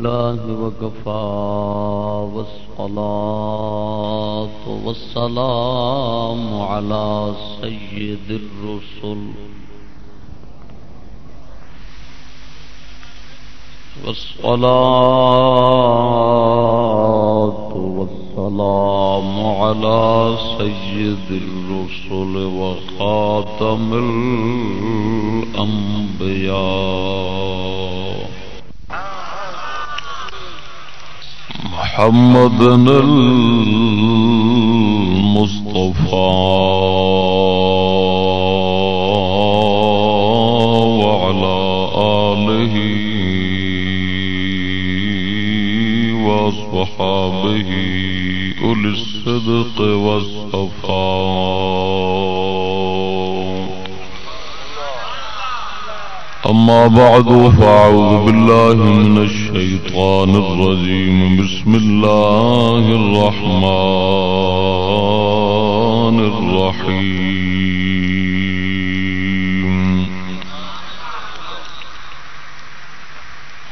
الله وكفى والصلاة والسلام على سيد الرسل. والصلاة والسلام على سيد الرسل وخاتم الأنبياء. محمد المصطفى وعلى آله وصحابه أولي الصدق والصفاء. أما بعد فأعوذ بالله من الشيطان الرجيم. بسم الله الرحمن الرحيم.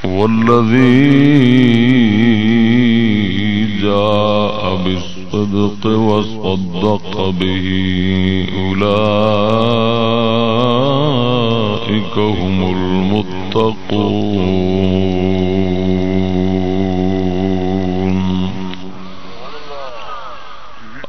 والذي جاء بالصدق وصدق به أولئك هم المتقون.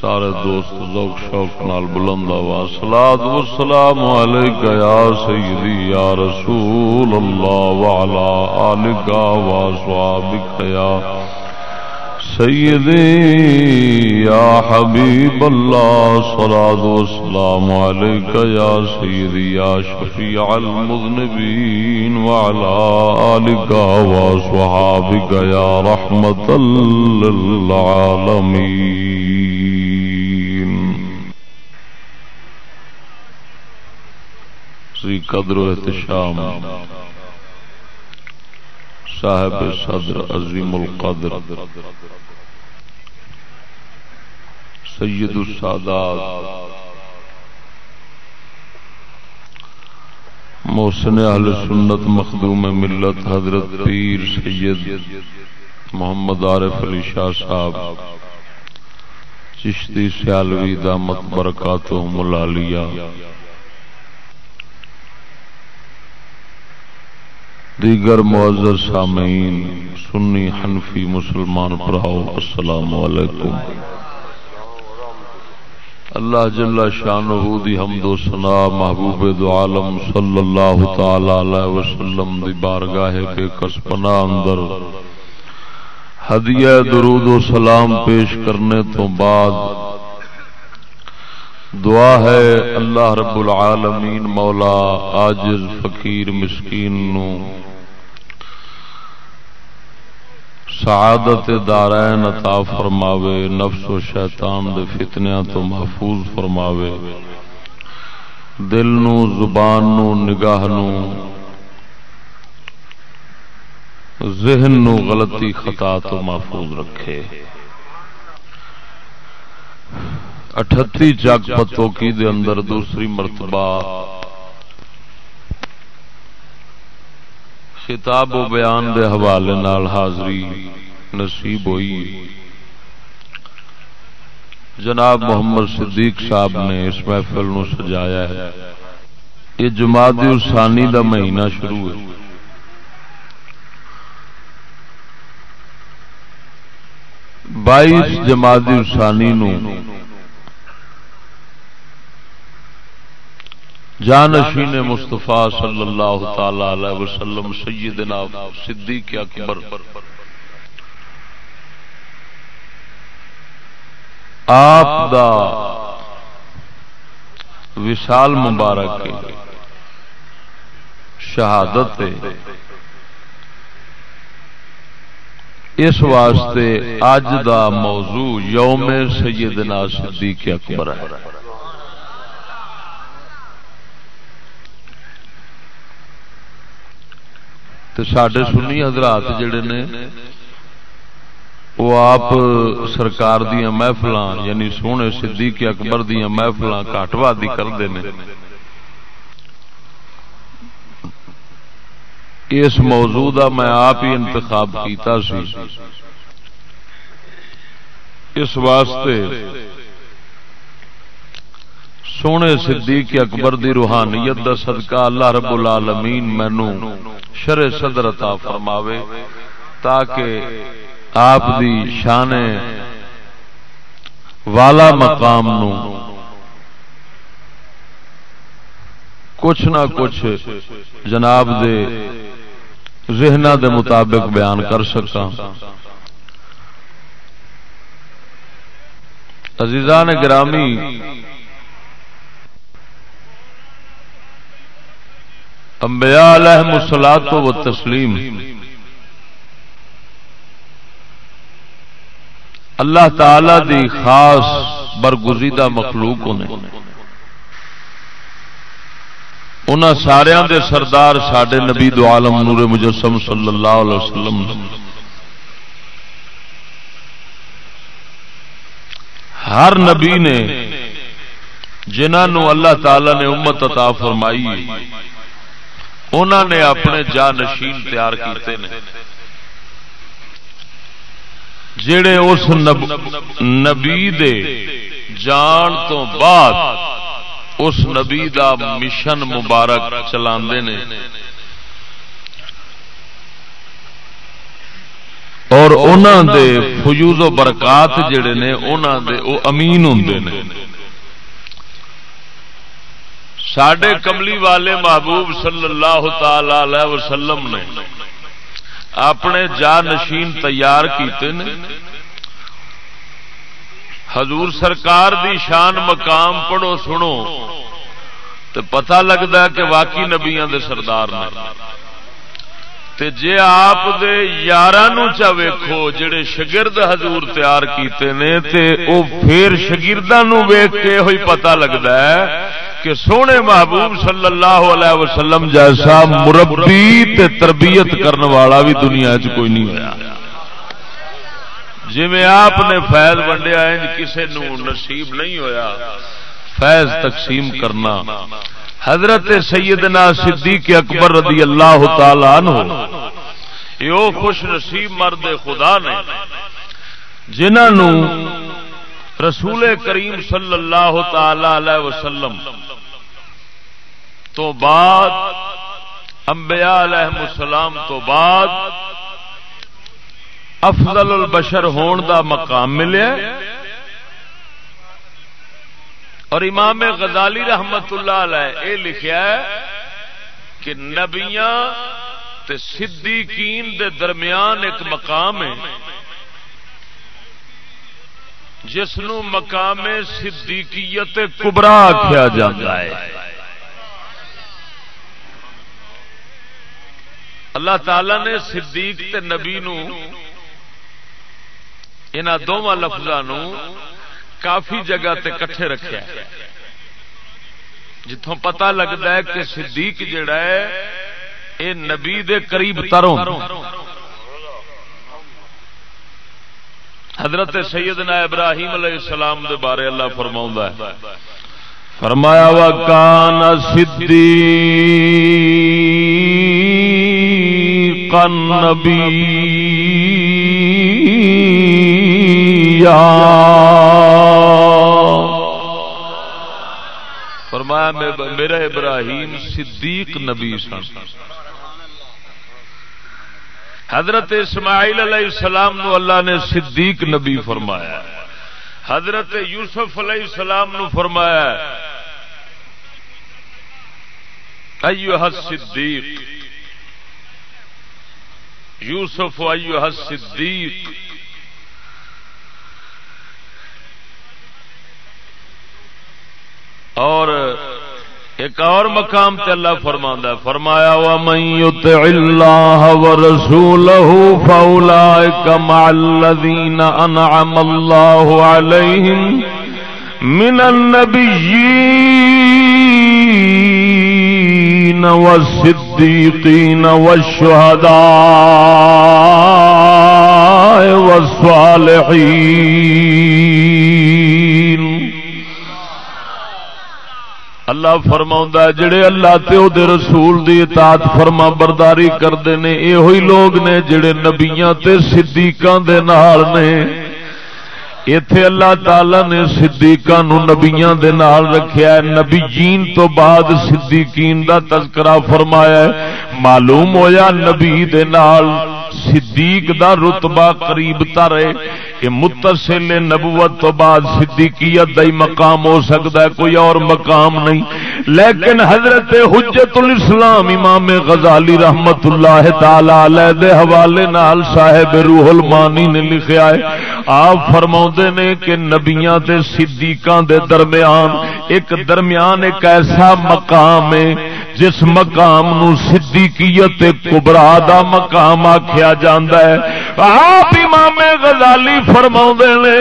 سارے دوست ذوق شوق نال بلند آواز۔ صلاۃ والسلام علیک یا سیدی، یا رسول اللہ وعلى آلک و اصحابک یا سیدی، یا حبیب اللہ صلاة والسلام علیک یا سیدی، یا شفیع المذنبین وعلى آلک و صحابک یا رحمت للعالمین۔ سی قدر و احتشام۔ صاحب صدر عظیم القدر، سید السادات، محسن اہل سنت مخدوم ملت حضرت پیر سید محمد عارف علی شاہ صاحب، چشتی سیالوی دامت برکاتہم العالیہ دیگر معذر سامعین، سنی حنفی مسلمان پراؤ السلام علیکم۔ اللہ جل شانہ دی حمد و ثنا، محبوب دو عالم صلی اللہ تعالی علیہ وسلم دی بارگاہ بے کسپنا اندر ہدیہ درود و سلام پیش کرنے تو بعد دعا ہے اللہ رب العالمین مولا آجز فقیر، مسکین نو سعادت دارین عطا فرماوے، نفس و شیطان دے فتنیاں تو محفوظ فرماوے۔ دل نو، زبان نو، نگاہ نو، ذہن نو غلطی خطا تو محفوظ رکھے۔ اٹھتی جگ پتوں کی دے اندر دوسری مرتبہ خطاب و بیان دے حوالے نال حاضری نصیب ہوئی۔ جناب محمد صدیق صاحب نے اس محفل نو سجایا ہے۔ یہ جماعت الثانی دا مہینہ شروع ہے۔ بائیس جماعت الثانی نو جانشین مصطفیٰ صلی اللہ تعالی علیہ وسلم، سیدنا صدیق اکبر۔ آپ دا وشال مبارک شہادت اس واسطے اج دا موضوع یوم سیدنا صدیق اکبر ہے۔ تو سڈے سنی حضرات جڑے نے، وہ آپ سرکار دیا محفل یعنی سونے صدیق اکبر دیا محفل کٹ وادی کرتے ہیں اس موضوع دا میں آپ ہی انتخاب کیتا سی۔ اس واسطے سونے صدیق اکبر دی روحانیت دا صدقہ اللہ رب العالمین مینو شر صدر عطا فرماوے تاکہ آپ دی شان والا مقام نو کچھ نہ کچھ جناب دے ذہن دے مطابق بیان کر سکا عزیزان گرامی انبیاء علیہ مسلات و تسلیم اللہ تعالی دی خاص برگزیدہ مخلوق نے۔ ان سارا دے سردار سڈے نبی دو عالم نور مجسم صلی اللہ علیہ وسلم۔ ہر نبی نے جنہوں اللہ تعالی نے امت عطا فرمائی انہوں نے اپنے جا نشین تیار کیتے ہیں جڑے اس نبی دے جان تو بعد اس نبی دا مشن مبارک چلا اور انہوں دے فیوز و برکات جڑے نے انہوں دے او امین ہوں نے۔ سڈے کملی والے محبوب صلی اللہ تعالی وسلم نے اپنے جا نشین تیار کیتے نے۔ حضور سرکار دی شان مقام پڑھو، سنو۔ تو پتہ لگتا کہ واقعی نبیا دے سردار نے۔ تے جے آپ دے یارانو چا ویکھو جڑے شگرد حضور تیار کیتے نے تے او پھر شگردانو ویکھ کے ہوئی پتہ لگتا ہے کہ سونے محبوب صلی اللہ علیہ وسلم جیسا مربی تے تربیت کرنے والا بھی دنیا چ کوئی نہیں ہوا جی میں آپ نے فیض ونڈیا کسی نصیب نہیں ہویا۔ فیض تقسیم کرنا۔ حضرت سیدنا صدیق اکبر رضی اللہ تعالی عنہ۔ یہ خوش نصیب مرد خدا نے جنہوں رسول کریم صلی اللہ تعالی علیہ وسلم تو بعد انبیاء علیہ السلام تو بعد افضل البشر ہون دا مقام ملیا۔ اور امام غزالی رحمت اللہ علیہ اے لکھیا ہے کہ نبیاں تے صدیقین دے درمیان ایک مقام ہے جس نو مقام صدیقیت کبرا آخیا جاتا ہے۔ اللہ تعالی نے صدیق تے نبی نو ان دونوں لفظوں کافی جگہ تے کٹھے رکھا جتوں پتا لگتا ہے کہ صدیق جڑا ہے یہ نبی دے قریب تروں حضرت سیدنا ابراہیم علیہ السلام دے بارے اللہ فرما ہے۔ فرمایا، وا کان سدی کن نبی میرا ابراہیم صدیق نبی سن۔ حضرت اسماعیل علیہ السلام نو اللہ نے صدیق نبی فرمایا۔ حضرت یوسف علیہ السلام نو فرمایا۔ ایوہ صدیق۔ یوسف ایوہ صدیق۔ اور ایک اور مقام تے اللہ فرما فرمایا وا من یطع اللہ ورسوله فاولئک مع الذین انعم اللہ علیہم من النبیین والصدیقین والشہداء والصالحین اللہ فرما جڑے اللہ تے او دے رسول دی اطاعت فرما برداری کرتے ہیں یہ لوگ نے جڑے نبیاں تے صدیقاں دے نال نے۔ اتے اللہ تعالی نے صدیقاں نو نبیاں دے نال رکھیا ہے۔ نبی جین تو بعد صدیقین دا تذکرہ فرمایا ہے۔ معلوم ہویا نبی دے نال صدیق دا رتبہ قریب تر ہے کہ متصل نبوت تو بعد صدیقیت دا ہی مقام ہو سکتا ہے، کوئی اور مقام نہیں۔ لیکن حضرت حجت الاسلام امام غزالی رحمت اللہ تعالی علیہ دے حوالے نال صاحب روح المانی نے لکھیا ہے، آپ فرما نے کہ نبیاں تے صدیقاں دے درمیان، ایک درمیان ایک ایسا مقام ہے جس مقام نو صدیقیت کبرا دا مقام آخیا جاندہ ہے، آپ امام غزالی فرما نے،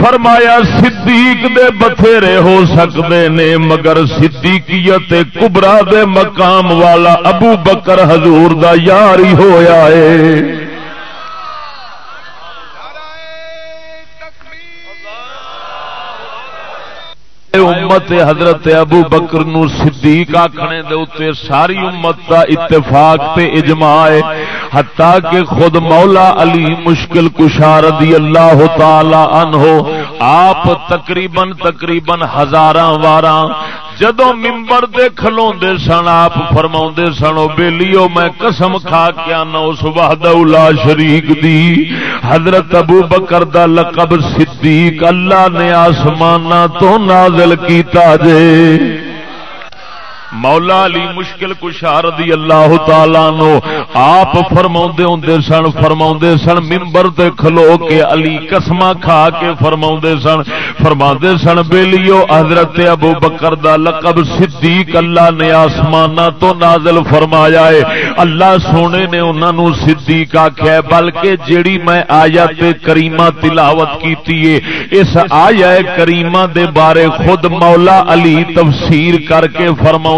فرمایا صدیق دے بتھیرے ہو سکتے نے، مگر صدیقیت کبرا دے مقام والا ابو بکر حضور دا یار ہی ہویا ہے۔ امت حضرت ابو بکر نو صدیق آخنے دے اتنے ساری امت دا اتفاق تے اجماع ہے، حتیٰ کہ خود مولا علی مشکل کشار رضی اللہ تعالی عنہ، آپ تقریباً تقریباً ہزاراں واراں جدو ممبر دے کھلو سن، آپ فرما سن بیلیو، میں قسم کھا کے آنا اس وحدہ شریک دی۔ حضرت ابو بکر دا لقب صدیق، اللہ نے آسمان تو نازل کیتا جے۔ مولا علی مشکل کشار دی اللہ تعالی نو آپ فرما ہوں سن فرما سن ممبر تے کھلو کے علی قسمہ کھا کے فرما سن فرما سن، بیلیو، حضرت ابو بکر دا لقب صدیق اللہ نے آسمان تو نازل فرمایا ہے۔ اللہ سونے نے انہوں نے صدیق آخیا بلکہ جیڑی میں آیت کریمہ تلاوت کیتی ہے، اس آیا کریمہ دے بارے خود مولا علی تفسیر کر کے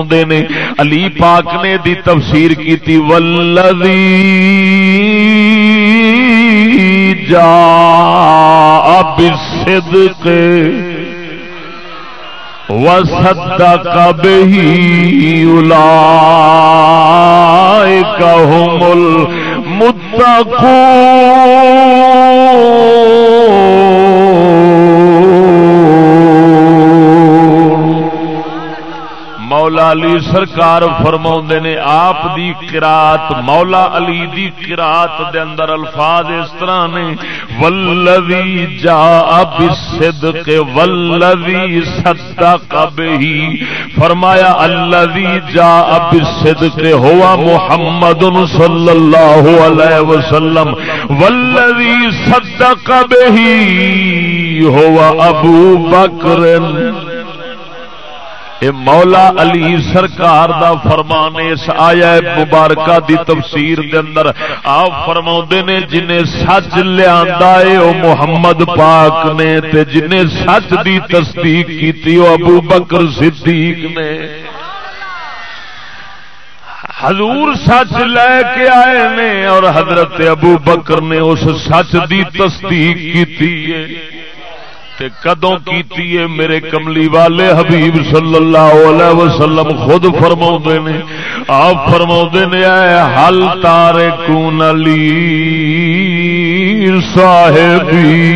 فرما نے، علی پاک نے دی تفسیر کی تھی ولدی جا اب وصدق به اولئك هم المتقون مولا علی سرکار فرما نے، آپ دی قرات مولا علی دی قرات دے اندر الفاظ اس طرح نے ولوی جا اب صدق ولوی صدق به۔ فرمایا، الذي جا اب صدق ہوا محمد صلی اللہ علیہ وسلم۔ والذي صدق به ہوا ابو بکر۔ اے مولا علی سرکار دا فرمان اس آیا مبارکہ دی تفسیر دے اندر۔ آپ فرما نے، جنہیں سچ لیا او محمد پاک نے، تے جنہیں سچ دی تصدیق کی ابو بکر صدیق نے۔ حضور سچ لے کے آئے نے، اور حضرت ابو بکر نے اس سچ دی تصدیق کی تے کدوں کیتی ہے میرے کملی والے حبیب صلی اللہ علیہ وسلم؟ خود فرما نے۔ آپ فرما نے آئے حل تارے کون علی صاحبی؟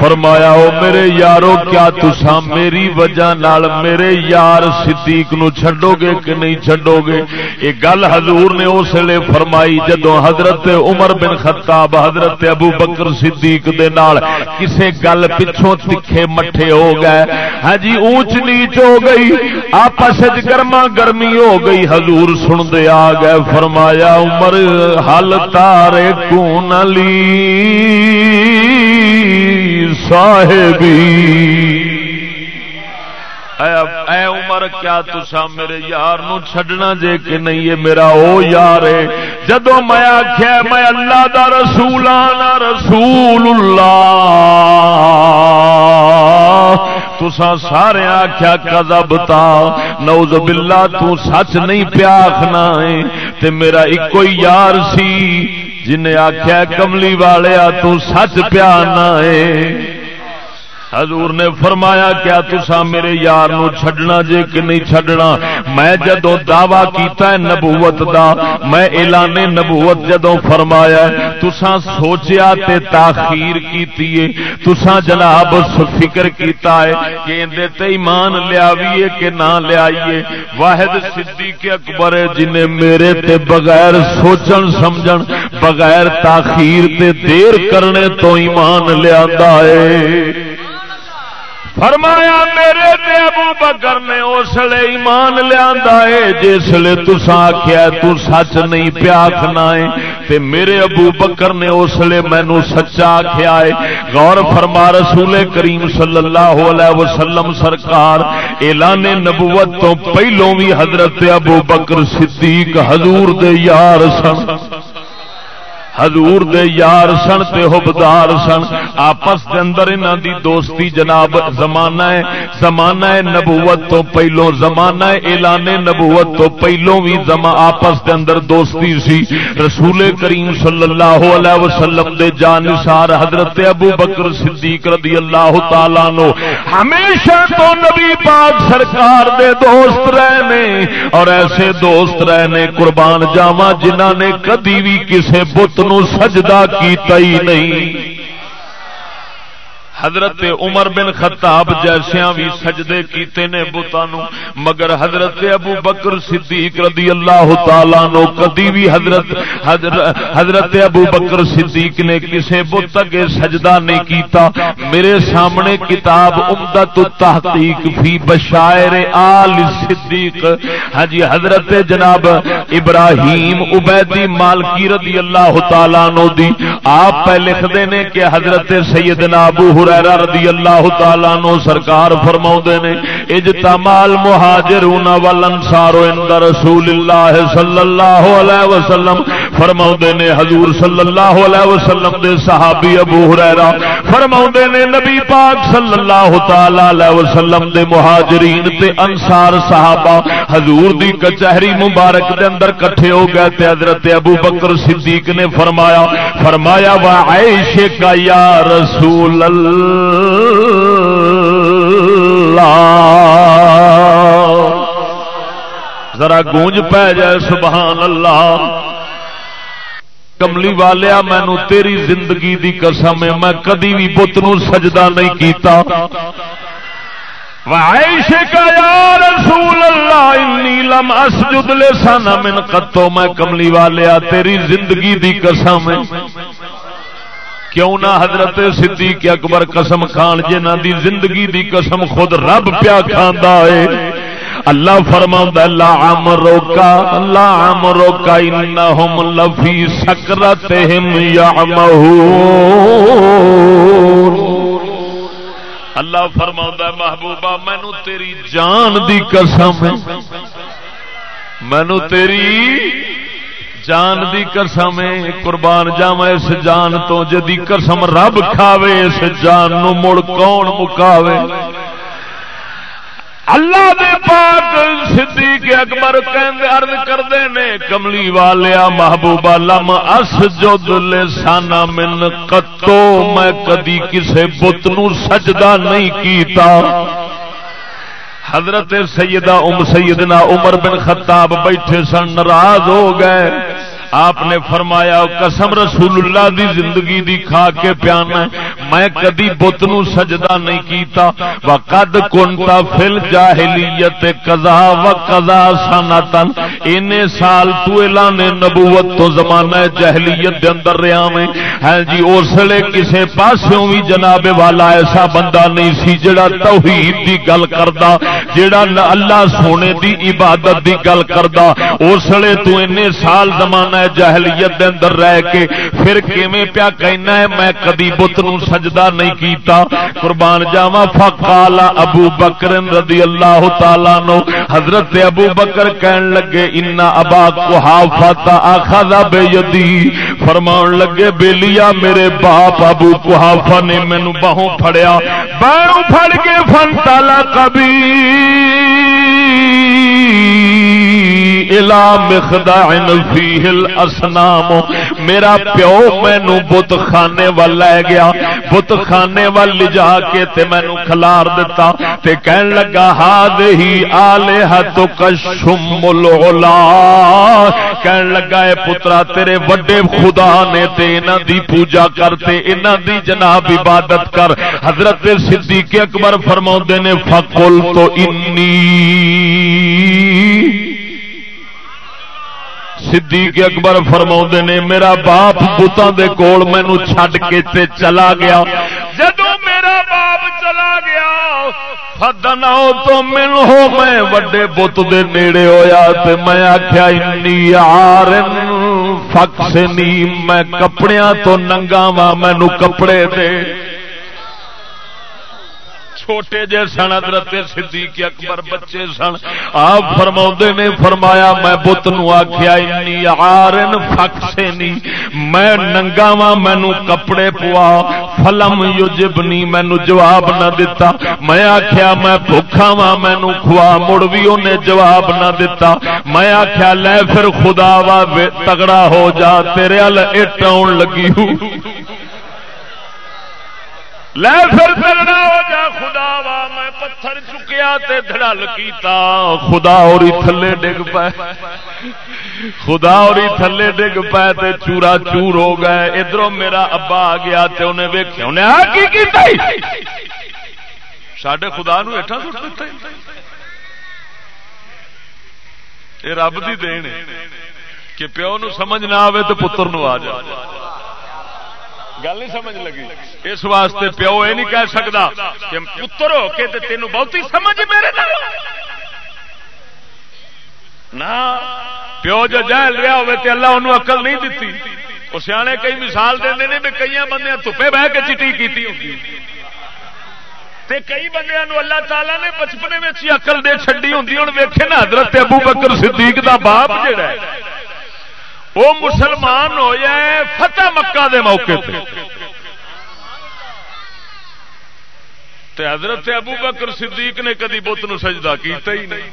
فرمایا، او میرے یارو، کیا تسا میری وجہ نال میرے یار صدیق نو چھڈو گے کہ نہیں چھڈو گے یہ گل حضور نے اس لیے فرمائی جدو حضرت عمر بن خطاب حضرت ابو بکر صدیق دے نال کسے گل پچھوں تکھے مٹھے ہو گئے۔ ہاں جی اونچ نیچ ہو گئی، آپس گرما گرمی ہو گئی۔ حضور سن دے آ گئے، فرمایا، عمر، حل تارے کون علی؟ صاحبی۔ اے عمر، کیا تسا میرے یار نو چھڈنا جے کہ نہیں؟ یہ میرا او یار ہے۔ جدو میں آخیا میں اللہ دا رسول آنا رسول اللہ۔ تسا سارے آخیا کدب تا۔ نوز باللہ، تو سچ نہیں پیاکھنا ہے۔ تے میرا ایک یار سی جن آخیا کملی والے تو سچ پیانا ہے۔ حضور نے فرمایا، کیا تسا میرے یار نو چھڈنا جے کہ نہیں چھڈنا؟ میں جدو دعوی کیتا ہے نبوت دا، میں اعلان نبوت جدو فرمایا تسا سوچیا تے تاخیر کیتی ہے تسا جناب فکر کیتا ہے کہ اندے تے ایمان لیاویے کہ نہ لیائیے۔ واحد صدیق اکبر ہے جنہیں میرے تے بغیر سوچن سمجھن، بغیر تاخیر تے دیر کرنے تو ایمان لیا ہے۔ فرمایا میرے تے ابو بکر نے اس لیے ایمان لیا جس لیے تسا آخیا تو سچ نہیں پیاکھنا ہے۔ تے میرے ابو بکر نے اس لیے مینو سچا آخیا ہے۔ غور فرما رسول کریم صلی اللہ علیہ وسلم سرکار، اعلان نبوت تو پہلوں بھی حضرت ابو بکر صدیق حضور دے یار سن۔ حضور دے یار سن تے حبدار سن۔ آپس دے اندر انہاں دی دوستی جناب زمانہ ہے زمانہ ہے نبوت تو پہلو زمانہ ہے اعلان نبوت تو پہلو بھی آپس دے اندر دوستی سی۔ رسول کریم صلی اللہ علیہ وسلم دے جانثار حضرت ابو بکر صدیق رضی اللہ تعالی نو ہمیشہ تو نبی پاک سرکار دے دوست رہنے اور ایسے دوست رہنے، قربان جاواں جنہاں نے کدی بھی کسے بت سجدہ کیتا ہی نہیں۔ حضرت عمر بن خطاب جیسے بھی سجدے کیتے نے بتانو مگر حضرت ابو بکر صدیق رضی اللہ تعالی نو کدی بھی حضرت حضرت ابو بکر صدیق نے کسے بت اگے سجدہ نہیں کیتا۔ میرے سامنے کتاب امدت التحقیق فی بشائر آل صدیق۔ ہاں جی حضرت جناب ابراہیم عبیدی مالکی رضی اللہ تعالی نو دی۔ آپ پہ لکھ دینے کہ حضرت سیدنا ابو حریرہ رضی اللہ تعالیٰ نو سرکار فرما نے اجتمال مہاجرون والانصار عند رسول اللہ صلی اللہ علیہ وسلم۔ فرما نے حضور صلی اللہ علیہ وسلم دے صحابی ابو حریرہ فرما نے نبی پاک صلی اللہ تعالی علیہ وسلم دے مہاجرین تے انصار صحابہ۔ حضور دی کچہری مبارک دے اندر کٹھے ہو گئے تے حضرت ابو بکر صدیق نے فرمایا فرمایا وا عائشہ کا یا رسول اللہ ذرا گونج پہ جائے، سبحان اللہ۔ کملی والیا، مینو تیری زندگی دی قسم ہے، میں کدی بھی بت نو سجدہ نہیں کیتا۔ کا رسول اللہ، انی لم اسجد لسانا من قطو میں کملی والیا، تیری زندگی دی قسم ہے۔ کیوں نہ حضرت صدیق اکبر قسم خان جنہ دی زندگی دی قسم خود رب پیا کھانا ہے؟ اللہ فرما اللہ عام روکا اللہ عام روکا انہم لفی سکرتہم یعمہون۔ اللہ فرما محبوبہ مینو تیری جان دی قسم مینو تیری جان دی قسم قربان جاوا اس جان تو، جدی قسم رب کھاوے، اس جان نو مڑ کون مکاوے؟ اللہ دے پاک صدیق اکبر کہندے، عرض کردے نے، کملی والیا محبوبہ لم اسجد لسانا من قطو، میں کدی کسے بت نو سجدہ نہیں کیتا۔ حضرت سیدہ ام سیدنا عمر بن خطاب بیٹھے سن، ناراض ہو گئے۔ آپ نے فرمایا، قسم رسول اللہ دی زندگی دی کھا کے پیانا میں کدی بت نو سجدہ نہیں کیتا۔ وقد کنتا فل جاہلیت قضا و قضا سنتن این سال تو اعلان نبوت تو زمانہ جہلیت دے اندر رہا میں۔ ہے جی اس لیے کسے پاسوں بھی جناب والا ایسا بندہ نہیں سی جڑا توحید دی گل کردا، جڑا اللہ سونے دی عبادت دی گل کردا۔ اس لیے تو این سال زمانہ جہلیت دے اندر رہ کے پھر کیویں پیا کہنا ہے؟ میں کدی بت نو سجدہ نہیں کیتا۔ قربان جاوا فقال ابو بکر رضی اللہ تعالی نو حضرت ابو بکر کہن لگے ان ابا قحافہ اخذ بیدی۔ فرمان لگے بیلیا میرے باپ ابو قحافہ نے مینوں باہوں پھڑیا۔ باہوں پھڑ کے فن تالا کبھی الاسنام. میرا پیو مینو بت خانے وال لے گیا. بت خانے وال لجا کے تے مینو کھلار دتا. تے کہن لگا ہاد ہی آلے ہاتھوں کا شمل کہن لگا، اے پترا، تیرے وڈے خدا نے تے انہاں دی پوجا کرتے انہاں دی جناب عبادت کر. حضرت صدیق اکبر فرماؤندے نے فقل تو انی. صدیق اکبر فرما نے، میرا باپ بتان دے کول مینو چھڈ کے تے چلا گیا۔ جدو میرا باپ چلا گیا فدن تو من ہو میں وڈے بت دے نیڑے ہویا تے میں آخیا انی یار فک میں کپڑیاں تو ننگا وا مینو کپڑے دے۔ چھوٹے جے سن، حضرت صدیق اکبر بچے سن۔ آپ فرما نے فرمایا، میں بت نو آخیا آرن فک سے میں ننگا وا مینو کپڑے پوا۔ فلم یوجبنی مینو جواب نہ دتا۔ میں آخیا میں بھوکھا وا مینو کھوا۔ مڑ بھی انہیں جواب نہ دتا۔ میں آخیا لے پھر خدا وا تگڑا ہو جا۔ تیرے ال اٹ آن لگی ہوں۔ لے پھر تگڑا ہو جا خدا وا، میں پتھر چکیا تے دھڑل کیتا۔ خدا اور تھلے ڈگ پائے۔ خدا اور تھلے ڈگ پائے تے چورا چور ہو گئے۔ ادھر میرا ابا آ گیا تے انہیں ویکھیا۔ انہیں آ کی کیتا ساڈے خدا نو ہٹا سٹ دیتا یہ رب دی دین ہے کہ پیو نو سمجھ نہ آوے تو پتر نو آ جائے گل نہیں سمجھ لگی۔ اس واسطے پیو یہ نہیں کہہ سکتا کہ پتر ہو کے تین بہت سمجھ میرے نہ پیو جو جہل رہا ہوے تے اللہ انہوں عقل نہیں دیتی۔ وہ سیانے کئی مثال دے بھی کئی بندے دھوپے بہ کے چٹی کی ہوگی۔ تے کئی بندے اللہ تعالیٰ نے بچپنے میں اقل دے چڈی ہوں ہوں ویکھے نا حضرت ابو بکر صدیق دا باپ جڑا ہے۔ وہ مسلمان ہو جائے فتح مکہ دے موقع تے حضرت ابو بکر صدیق نے کدی بت نو سجدہ کیتا ہی نہیں۔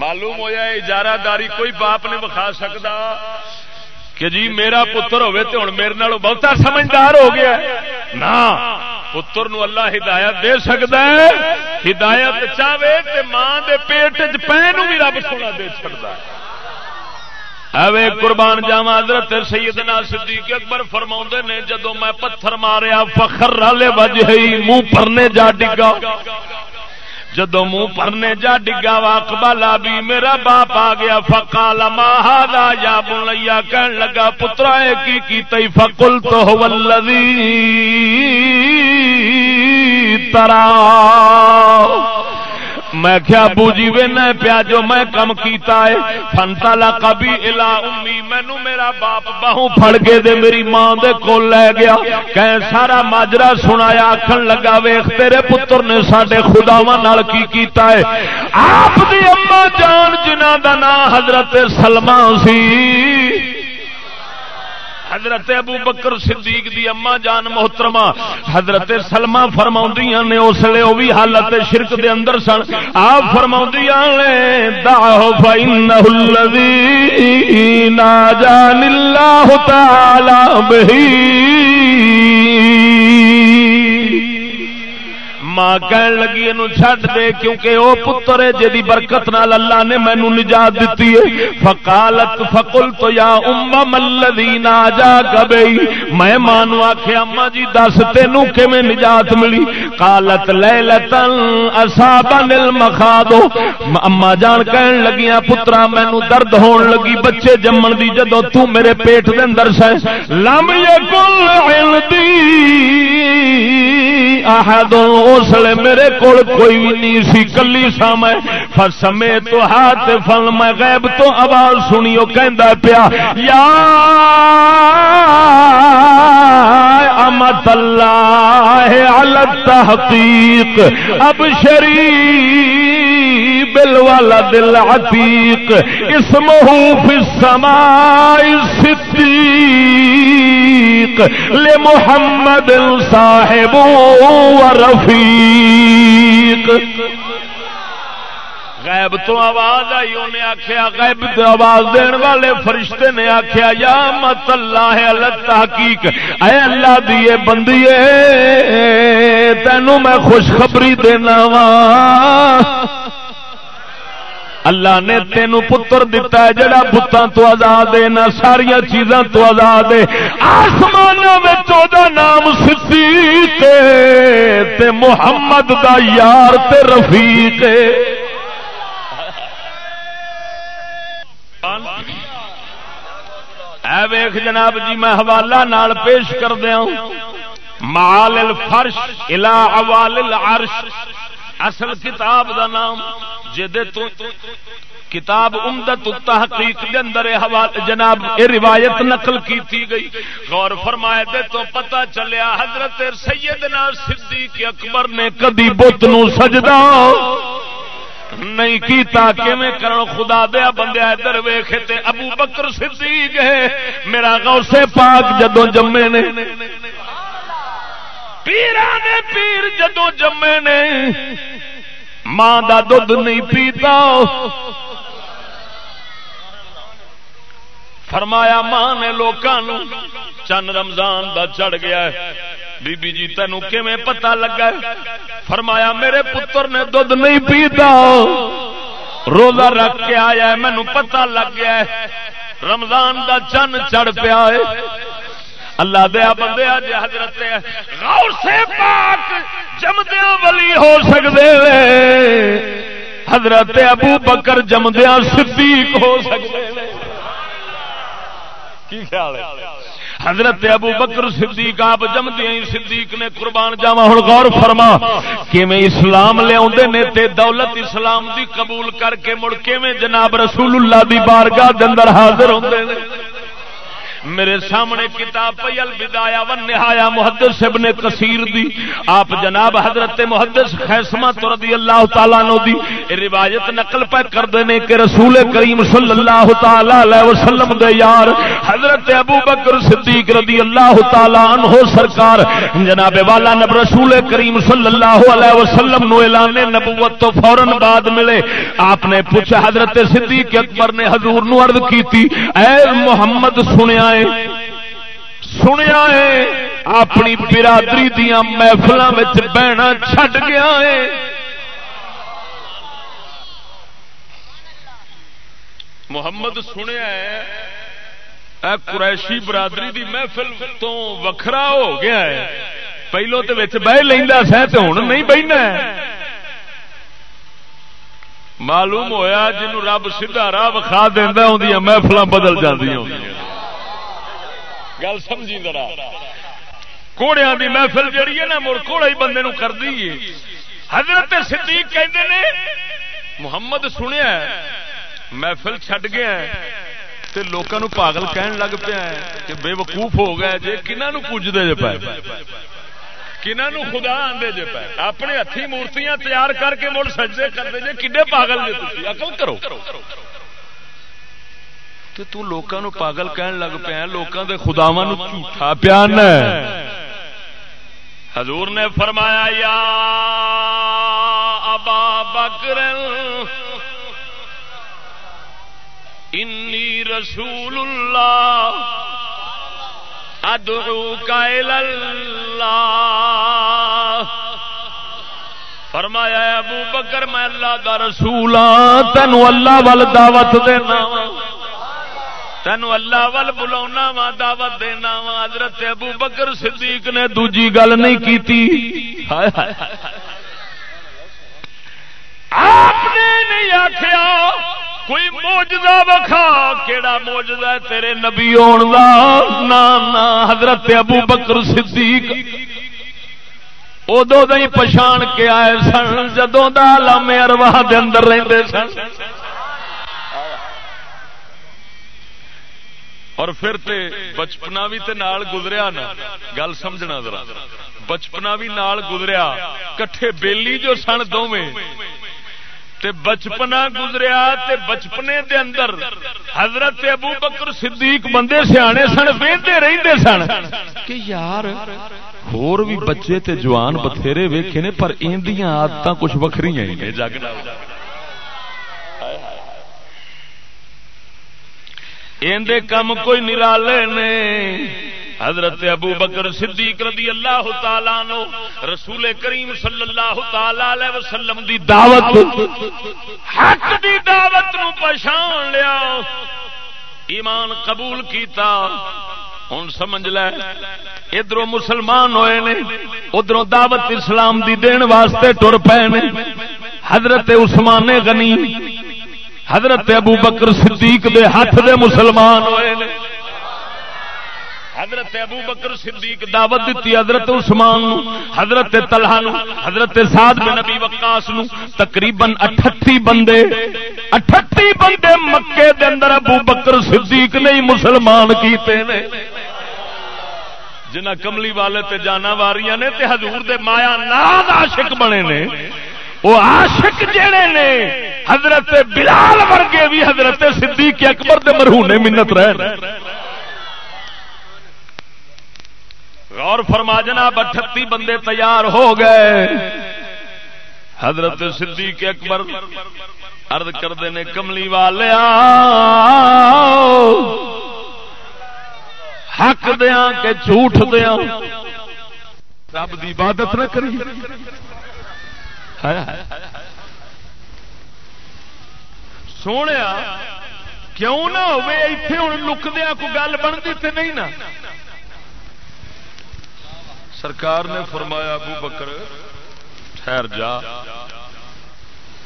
معلوم ہو جائے اجارہ داری کوئی باپ نے بخا سکتا کہ جی میرا پتر ہوئے تو ہوں میرے نال بہتا سمجھدار ہو گیا نہ، پتر نو اللہ ہدایت دے سکتا ہے۔ ہدایت چاہے تے ماں دے پیٹ چ پہ بھی رب سونا دے سکتا ہے۔ اوے قربان جاوا حضرت سیدنا صدیق اکبر فرما نے جدو میں پتھر ماریا، فخر والے وجہ منہ پرنے جا ڈگا۔ جدو منہ پرنے جا ڈگا واقبالا بھی میرا باپ آ گیا۔ فکال ماہا یا بلیا کہن لگا، پترا کی کی تئی فکل تو ولدی ترا۔ میں کیا ابو جی وینا پیا جو میں کم کیتا ہے؟ فنتا لا کبھی الا امی مینو میرا باپ باہو پھڑ کے دے، میری ماں دے کول لے گیا۔ کہ سارا ماجرا سنایا آخن لگا ویخ تیرے پتر نے سڈے خداوا نال کی کیتا ہے؟ آپ دی اما جان جنہ دا نام حضرت سلمان سی۔ حضرت ابو بکر صدیق دی اما جان محترمہ، حضرت سلما فرما نے اس لیے وہ بھی حالت شرک دے اندر سن۔ آپ فرما نے جان اللہ تعالی بہی ماں کہن لگی یہ چھڈ دے کیونکہ وہ پتر ہے جی برکت نال اللہ نے مینو نجات دیتی ہے. فقالت فقل تو یا ام الذین جا کبئی میں مانو آخیا اما جی دس تینوں کیویں نجات ملی؟ قالت، لیلتن اصابن المخادو اما جان کہن لگیاں پترا مینو درد ہون لگی، بچے جمن دی جدو تو میرے پیٹ دے اندر سے لم یکل عندی احد اسلے میرے کول کوئی بھی نہیں سی، کلی سا میں۔ فسمے تو ہاتھ فل میں غیب تو آواز سنیو، کہندا پیا، یا امت اللہ علی التحقیق، اب شریف بل والا دل عتیق اسمہ فی السماء صدیق صدیق لمحمد صاحب و رفیق۔ غیب تو آواز آئی، انہیں آخیا غیب تو آواز دین والے فرشتے نے آخیا یا مت اللہ ہے اللہ تحقیق اے اللہ دیے بندیے تینوں میں خوشخبری دینا وا۔ اللہ نے تینوں پتر دتا ہے، جڑا بتان تو آزاد ہے، نہ ساریا چیزاں تو آزاد ہے۔ آسمان میں نام صدیق تے محمد دا یار تے رفیق اے ویخ جناب جی میں حوالہ نال پیش کر دیا مال الفرش الى اوال العرش اصل کتاب دا نام جدے تو کتاب امدت تحقیق دے اندر جناب، اے روایت نقل کیتی گئی۔ غور فرمائے دے تو پتہ چلیا حضرت سیدنا صدیق اکبر نے کبھی بت نو سجدہ نہیں کیتا۔ کیویں کرن خدا دیا بندیا ادھر ویکھے تے ابو بکر صدیق ہے۔ میرا غوث پاک جدوں جمے نے پیران نے پیر جدوں جمے نے، ماں دا دودھ نہیں پیتا۔ فرمایا، ماں نے لوگوں چند رمضان دا چڑھ گیا ہے۔ بی بی جی تینوں کیویں پتہ لگا فرمایا، میرے پتر نے دودھ نہیں پیتا۔ روزہ رکھ کے آیا ہے مینو پتہ لگ گیا ہے۔ رمضان دا چن چڑھ پیا ہے۔ اللہ دیا بندے اج حضرت غور پاک جمدیا ولی ہو سکتے حضرت ابو بکر جمدیا صدیق ہو سکتے کی خیال ہے؟ حضرت ابو بکر صدیق، آپ جمدیا صدیق نے قربان جاوا ہوں غور فرما کہ میں اسلام لیا نے تے دولت اسلام دی قبول کر کے مڑ کے میں جناب رسول اللہ دی بارگاہ دے اندر حاضر ہوندے نے؟ میرے سامنے کتاب پی البدایا ون نہایا محدث ابن کثیر دی۔ آپ جناب حضرت محدث خیسما تو رضی اللہ تعالیٰ نو دی روایت نقل پہ کر دینے کہ رسول کریم صلی اللہ تعالی علیہ وسلم دے یار حضرت ابو بکر صدیق رضی اللہ تعالیٰ عنہ سرکار۔ جناب والا نب رسول کریم صلی اللہ علیہ وسلم نو اعلان نبوت تو فوراً بعد ملے۔ آپ نے پوچھا حضرت صدیق اکبر نے حضور نو عرض کی تھی اے محمد سنیا ہے، سنیا ہے، اپنی برادری دیا محفل بہنا چھڈ گیا ہے۔ محمد سنیا ہے، اے قریشی برادری دی محفل تو وکھرا ہو گیا ہے۔ پہلو تو بہ لینا سہ تو ہوں نہیں بہنا معلوم ہویا جنوں رب سیدھا راہ وکھا دینا ہوں محفل بدل جی گل سمجھی ذرا۔ کوڑیا کی محفل جہی ہے نا، مڑ کوڑا ہی بندے نو کر دی حضرت صدیق کہتے نے، محمد سنیا محفل چھڈ گیا تے لوگوں پاگل کہن لگ پیا کہ بے وقوف ہو گیا جی کنہوں پوجتے جے پائے کنہوں خدا آدھے جے پائے اپنے ہاتھی مورتیاں تیار کر کے مڑ سجے کرتے جے کھے پاگل جی اکل کرو۔ تو تو لوکاں نو پاگل کہن لگ پیا، لوکاں دے خداواں نو جھوٹا پیان حضور نے فرمایا، یا ابا بکر، انی رسول اللہ ادعو کا اللہ۔ فرمایا ابو بکر، میں اللہ دا رسول ہاں تینوں اللہ ول دعوت دینا۔ تینوں اللہ ول بلا وا، دعوت دینا وا۔ حضرت ابو بکر صدیق نے دوجی گل نہیں کی آپ نے نہیں آخیا کوئی موجدہ وکھا۔ کیڑا موجدہ ہے تیرے نبی آن کا نہ حضرت ابو بکر صدیق۔ ادو ہی پچھان کے آئے سن، جدوں دام ارواہ دے اندر رہتے سن۔ اور پھر تے بچپنا بھی تے نال گزریا نا۔ گل سمجھنا ذرا۔ بچپنا بھی نال گزریا۔ کٹھے بیلی جو سن دونوں تے بچپنا گزریا تے بچپنے دے اندر حضرت ابو بکر صدیق بندے سیانے سن وہدے رہتے سن۔ کہ یار، ہور بھی بچے تے جوان بتھیرے ویکھے نے، پر اندیاں آدت کچھ وکری ہیں جگنا اندے کم کوئی نرالے نے حضرت ابو بکر صدیق رضی اللہ تعالی نو رسول کریم صلی اللہ تعالی علیہ وسلم دی دعوت، حق دی دعوت نو پہچان لیا۔ ایمان قبول کیتا۔ ہوں سمجھ لے ادھر مسلمان ہوئے نے ادھر دعوت اسلام دی دین واسطے ٹر پے نے۔ حضرت عثمان غنی حضرت ابو بکر صدیق دے ہاتھ دے مسلمان ہوئے حضرت ابو بکر صدیق دعوت دیتی حضرت عثمان نو، حضرت طلحہ نو، حضرت سعد بن نبی وقاص نو۔ تقریباً 38 بندے 38 بندے مکے دے اندر ابو بکر صدیق نے مسلمان کیتے نے۔ جنہ کملی والے تے جانا واریاں نے تے حضور دے مایا ناز عاشق بنے نے۔ وہ عاشق جڑے نے، حضرت بلال ورگے بھی حضرت صدیق اکبر دے مرہونے منت رہے غور فرما جناب، اٹھتی بندے تیار ہو گئے۔ حضرت صدیق اکبر ارد کرتے نے، کملی والے حق دیا کہ جھوٹ دیا رب کی عبادت نہ کری سونے کیوں نہ ہوتے ہوں لکدیا کو گل بنتی تے نہیں نا سرکار نے فرمایا ابو بکر ٹھہر جا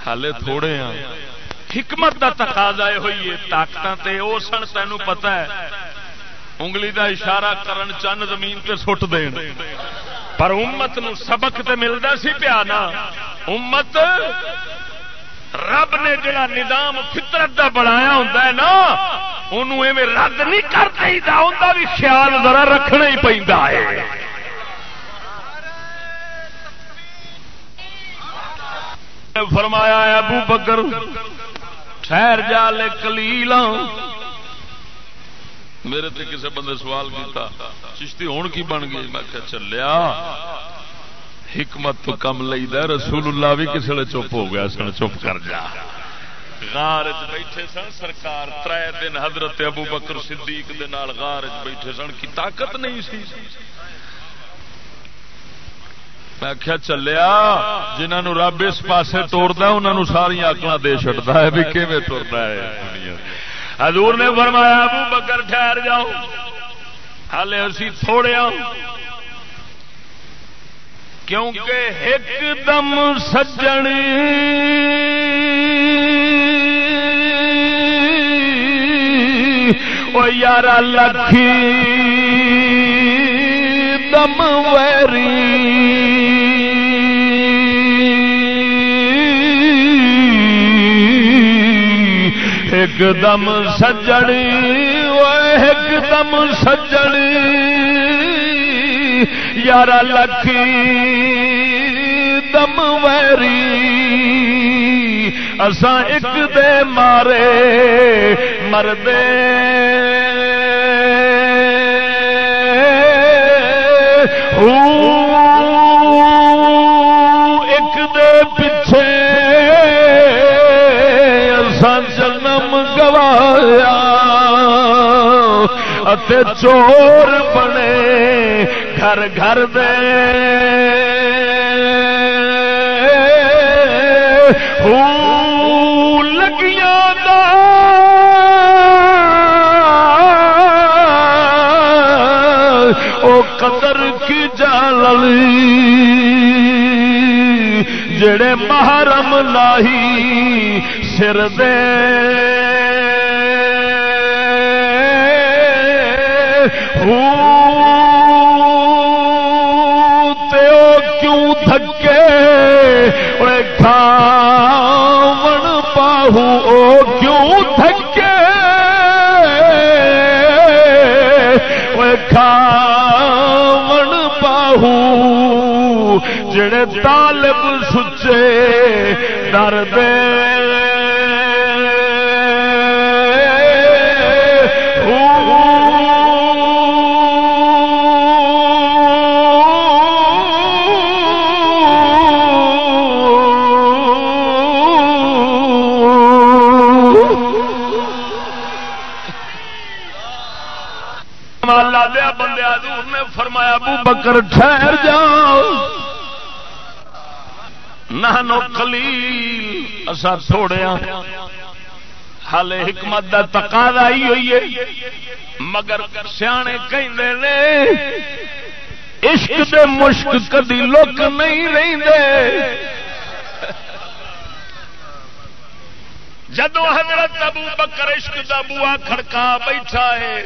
ہالے تھوڑے ہیں حکمت کا تقاضا ہوئی ہے طاقت سن تین پتا ہے انگلی کا اشارہ کرن چند زمین سٹ دین پر امت نو سبق تے ملتا سی پیا نا۔ امت رب نے جڑا نظام فطرت دا بنایا ہوتا ہے نا انہوں رد نہیں کرتا بھی خیال ذرا رکھنا ہی پہ ہے۔ فرمایا ابو بکر، ٹھہر جا لے کلیل میرے تے کسے بندے سوال کیتا، چشتی ہون کی بن گئی؟ میں کہ چلیا، حکمت تو کم لئی دا رسول اللہ بھی کسی لے چپ ہو گیا سن چپ کر جا۔ غار بیٹھے سن، سرکار ترے دن حضرت ابو بکر صدیق دے نال غار بیٹھے سن، کی طاقت نہیں سی۔ میں آخیا چلیا جنہوں رب اس پاسے توڑتا انہوں ساری اکل دے چڑتا ہے، بھی کیون ترتا ہے؟ حضور نے فرمایا، ابو بکر ٹھہر جاؤ۔ ہالے اسی تھوڑے کیونکہ ایک دم سجن۔ وہ یار لکھی دم ویری۔ ایک دم سجڑی ایک دم سجڑی یار لکھی دم ویری اسان ایک دے مارے مردے ایک تے چور بنے، گھر گھر دے۔ لگیاں دا۔ او قدر کی جاللی جڑے محرم لاہی سر دے۔ کیوں تھکے کھاون پاہو او کیوں تھکے کھاون پاہو جڑے طالب سچے ڈر دے فرمایا بکر ٹھہر جاؤ نہ کلیل اصا تھوڑے ہال حکمت کا تقاضا ہی ہوئی ہے۔ مگر سیانے کہیں عشق دے مشک کدی لک نہیں رہتے جدو حضرت ابو بکر عشق دا بوا کھڑکا بیٹھا ہے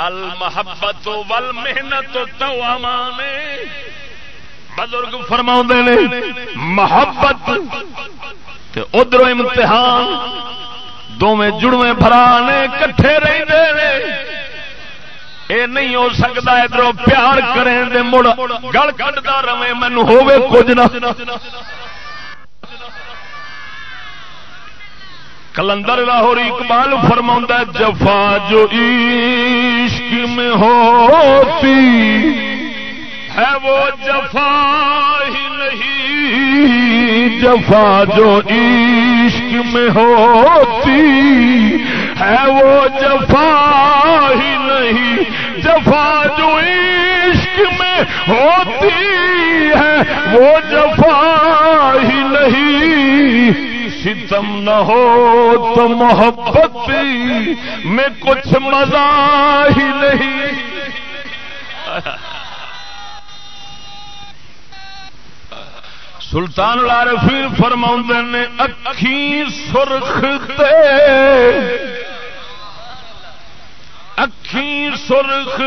المحبت ول محنت تو بزرگ فرما نے، محبت ادھر امتحان دونیں جڑویں برا نے کٹھے رہتے اے نہیں ہو سکتا ادھر پیار کریں مڑ گل کٹتا رہے مینو ہوے کچھ نہ۔ کلندر لاہور اقبال فرما جفا جو عشق میں ہوتی ہے وہ جفا ہی نہیں، جفا جو عشق میں ہوتی ہے وہ جفا ہی نہیں، جفا جو عشق میں ہوتی ہے وہ جفا ہی نہیں۔ ستم نہ ہو تو محبت میں کچھ مزہ ہی نہیں۔ سلطان العارفین فرما نے، اکھی سرخ اکھی سرخ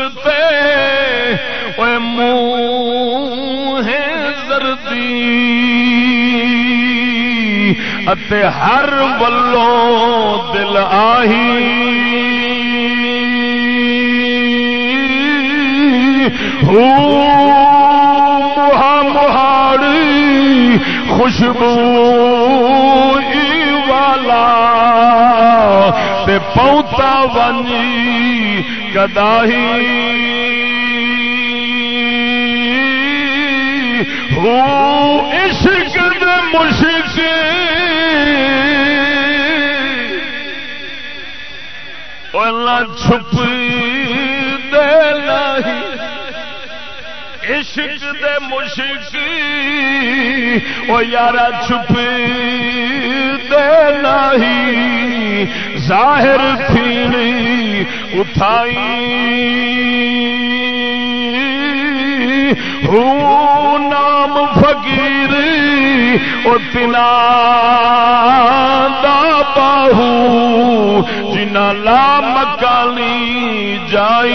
منہ زردی۔ اتے ہر ولوں دل آہی۔ ہو مہاڑی خوشبو والا۔ تے پوتا ونی گداہی عشق مشک چھپ دے عشق دے مشک او یارا چھپ دے نہیں، ظاہر تھی اٹھائی۔ ہوں نام فقیر، او تنا دا باہو جنا لا مکانی جائی۔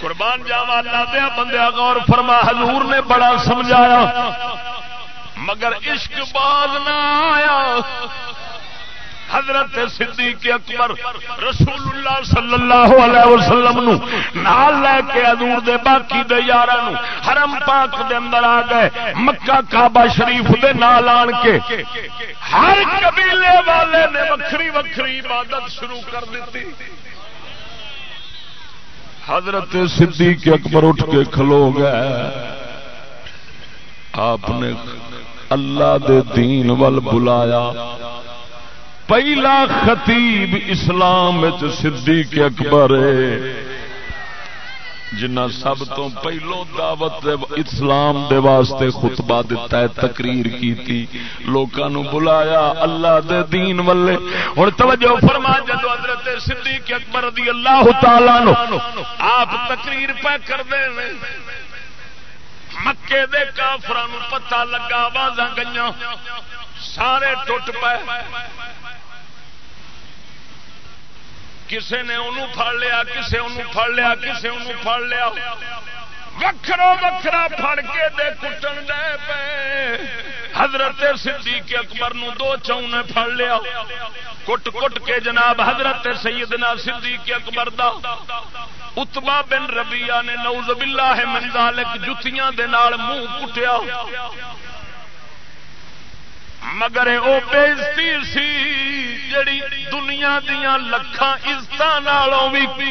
قربان جاوا اللہ دیا بندیا غور فرما، حضور نے بڑا سمجھایا، مگر عشق باز نہ آیا۔ حضرت صدیق اکبر رسول اللہ صلی اللہ علیہ وسلم نو نال لے کے حضور دے باقی دے یاراں نو حرم پاک دے اندر آ گئے، مکہ کعبہ شریف دے نال آن کے ہر قبیلے والے نے وکھری وکھری عبادت شروع کر دیتی۔ حضرت صدیق اکبر اٹھ کے کھلو گئے۔ آپ نے اللہ دے دین ول بلایا۔ پہلا خطیب اسلام صدیق اکبر جنہ سب تو پہلو دعوت اسلام دے واسطے خطبہ دیتا ہے، تقریر کی لوکاں بلایا اللہ دے دین والے۔ ہن توجہ فرما، جدو حضرت صدیق اکبر رضی اللہ تعالی عنہ آپ تقریر پہ کر دے مکے دے کافران پتہ لگا، آوازاں گئیاں، سارے ٹوٹ پے کسے نے انہوں پھڑ لیا، کسے انہوں پھڑ لیا، کسے انہوں پھڑ لیا۔ وکھرو وکھرا پھڑ کے دے کٹن دے پے۔ حضرت صدیق اکبر نو دو چون پھڑ لیا۔ کٹ کٹ کے جناب حضرت سیدنا صدیق اکبر دا۔ اتبا بن ربیہ نے نعوذ باللہ من ذالک جتیاں دے نال منہ کٹیا۔ مگر وہ بےزتی سی۔ جڑی دنیا دیا لکھان عزت بھی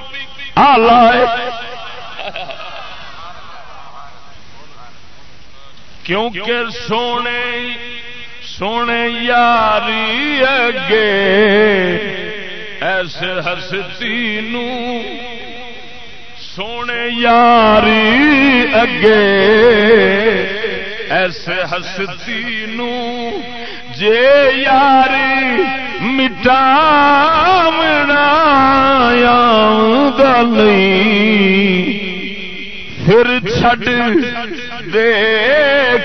کیونکہ سونے سونے یاری اگے ایسے ہستی نو سونے یاری اگے ایسے ہستی نو جے یاری مٹا نہیں پھر چھڈ دے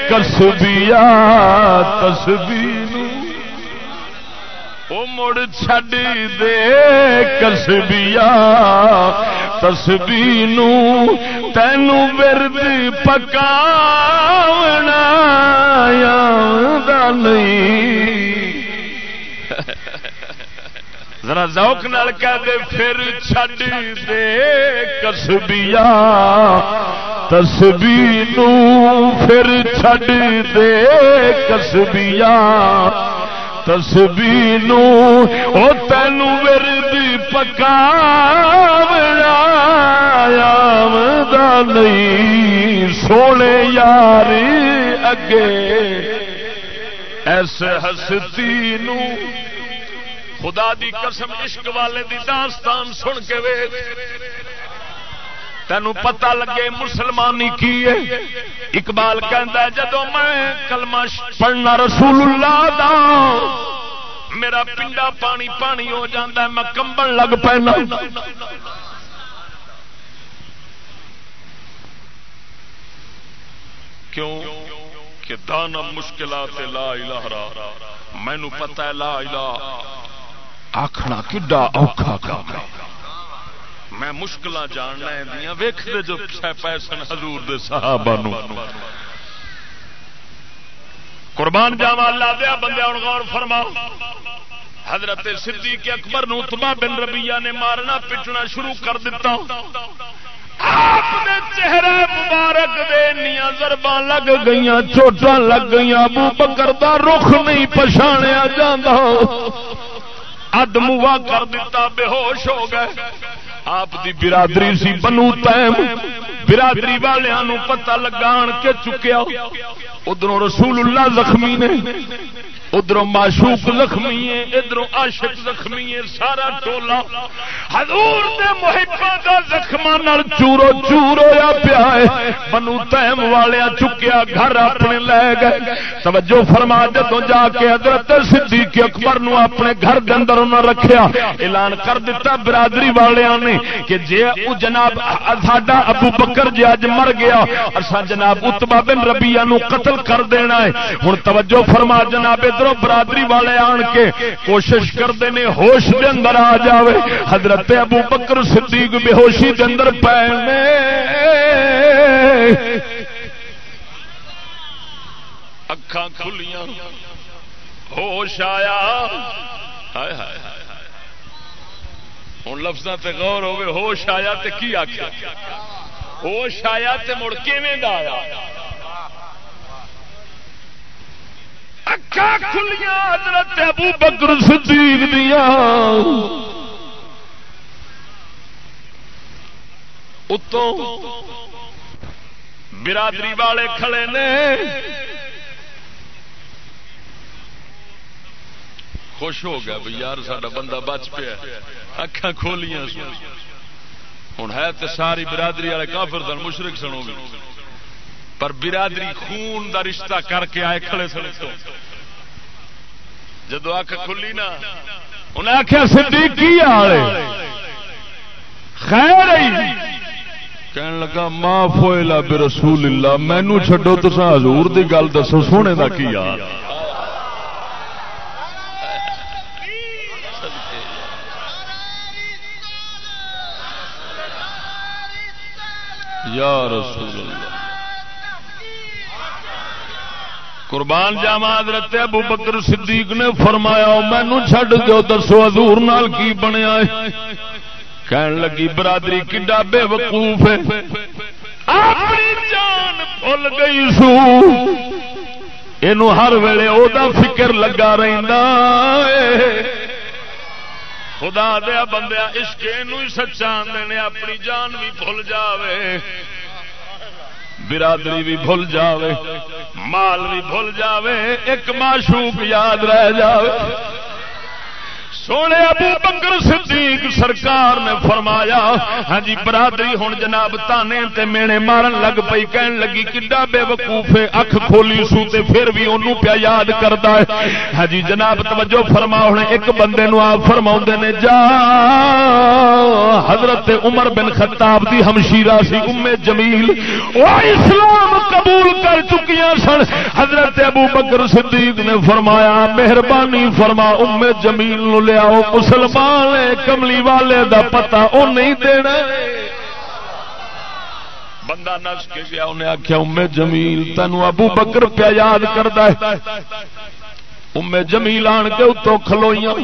کسبیا تسبی وہ مڑ چھڈ دے کسبیا تسبی تینوں ورد پکاونا نہیں ذرا ذوق نال کہہ دے، پھر چھڈ دے کسبیا تسبی پھر چھڈ دے کسبیا تسبی او تینوں ورد پکاونا نہیں، سونے یار اگے۔ ایسے ہستی نو خدا دی قسم عشق والے دی داستان سن کے وے تین پتا لگے مسلمانی کی ہے۔ اقبال کہہ جدو میں کلمہ پڑھنا رسول اللہ دا، میرا پنڈا پانی پانی ہو جاتا ہے، میں کمبن لگ پینا۔ کیوں کہ دانا مشکلات لا الہ را مینو پتا ہے لا الہ۔ آخنا کڈا اوکھا کام ہے۔ میں مشکل جاننا دیا ویختے جو پیسن حضور دے صحابہ نو۔ قربان جاوا اللہ دیا بندے ہوں غور فرما حضرت صدیق اکبر نو تبا بن ربیہ نے مارنا، پٹنا شروع کر دیتا چہرے مبارک دے ضرباں لگ گئی چوٹاں لگ گئی ابو بکر دا رخ نہیں پچھاڑیا جانا اد موا کر دیتا بے ہوش ہو گئے۔ آپ دی برادری سی بنو تیم۔ برادری والوں پتہ لگان کے چکیا۔ ادھر رسول اللہ زخمی نے۔ ادھر معشوق زخمی ہے ادھر عاشق زخمی ہے سارا ٹولا۔ حضور دے محبا کا زخم چورو چور ہوا پیا ہے۔ بنو تیم والے چکیا، گھر اپنے لے گئے۔ توجہ فرما جدو جا کے حضرت صدیق اکبر نو اپنے گھر کے اندر انہوں رکھیا، اعلان کر دیتا برادری والوں نے کہ جے او جناب ساڈا ابو بکر جی اج مر گیا اسا جناب اتبا بن ربیہ نو قتل کر دینا ہے۔ ہن توجہ فرما، جناب ادھر برادری والے آن کے کوشش کرتے ہیں، ہوش دے اندر آ جاوے۔ حضرت ابو بکر صدیق بے ہوشی دے اندر پہنے اکھاں کھلیاں، ہوش آیا۔ ہائے ہائے ہوں لفظ تے غور ہوے ہوش آیا تے کی آخیا ہوش آیا تے مڑ کیویں آیا؟ اکھا کھلیاں حضرت ابو بکر صدیق دیا اتوں برادری والے کھڑے نے۔ خوش ہو گیا بھائی یار ساڈا بندہ بچ پیا۔ اکھا کھولیاں ہوں ہے تو ساری برادری والے کافر سن مشرق سنو گے پر برادری خون دا رشتہ کر کے آئے کھڑے سن تو۔ جدو اک کھلی نا، انہیں آخیا صدیق کی حال خیر کہن لگا ماں فوئلا بے رسول اللہ مینو چڈو تو حضور دی گل دسو، سونے دا کی یار یا رسول اللہ۔ قربان جاوا حضرت ابو بکر صدیق نے فرمایا مینو چڈ دو دسو حضور نال کی بنیا کہن لگی، برادری کڈا بے وقوف ہے؟ اپنی جان بھول گئی سو۔ یہ ہر ویلے او دا فکر لگا رہا خدا دیا بندیا عشق سچا نے، اپنی جان بھی بھول جاوے۔ برادری بھی بھول جاوے مال بھی بھول جاوے ایک معشوق یاد رہ جاوے۔ سونے ابو بکر صدیق سرکار نے فرمایا ہاں جی برادری ہوں جناب تانے تے مینے مارن لگ پئی، کہن لگی، کڈا بے وقوف اکھ کھولی سو تے پھر بھی اونوں پیا یاد کردا ہے۔ ہاں جی جناب، توجہ فرما ہن ایک بندے نو آپ فرماوندے نے، جا، حضرت عمر بن خطاب دی ہمشیرہ سی، ام جمیل۔ او اسلام قبول کر چکیاں سن۔ حضرت ابو بکر صدیق نے فرمایا، مہربانی فرما، ام جمیل نو لیا مسلمان کملی والے دا پتا وہ نہیں دینا بندہ نس کے گیا، انہیں آخیا امے جمیل تینوں ابو بکر پیا یاد کرتا ہے۔ امے جمیل آن کے اتوں کھلوئیاں۔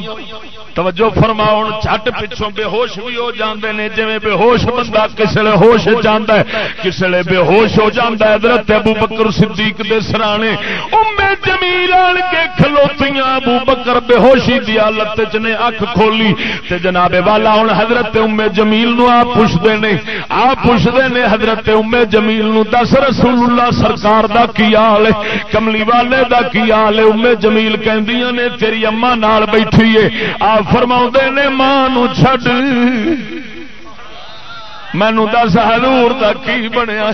توجہ فرماؤ چھٹ پچھوں بے ہوش بھی ہو جاندے نے جی بے ہوش بندہ کسے ہوش جانا ہے، کسے بے ہوش ہو جاتا ہے، حضرت ابو بکر صدیق دے سرانے، امے جمیل آن کے کھلوتیاں ابو بکر بے ہوشی دی حالت چ نے اکھ کھولی۔ تے جناب والا ہن، حضرت امے جمیل نو آپ پوچھدے نے، آپ پوچھدے نے، حضرت امے جمیل نو، دس رسول اللہ سرکار دا کی حال ہے، کملی والے دا کی حال ہے، امے جمیل کہندیاں نے، تیری اما نال بیٹھی ہے، آپ فرما نے ماں چڈ مینو دس ہزور کا کی بنیا۔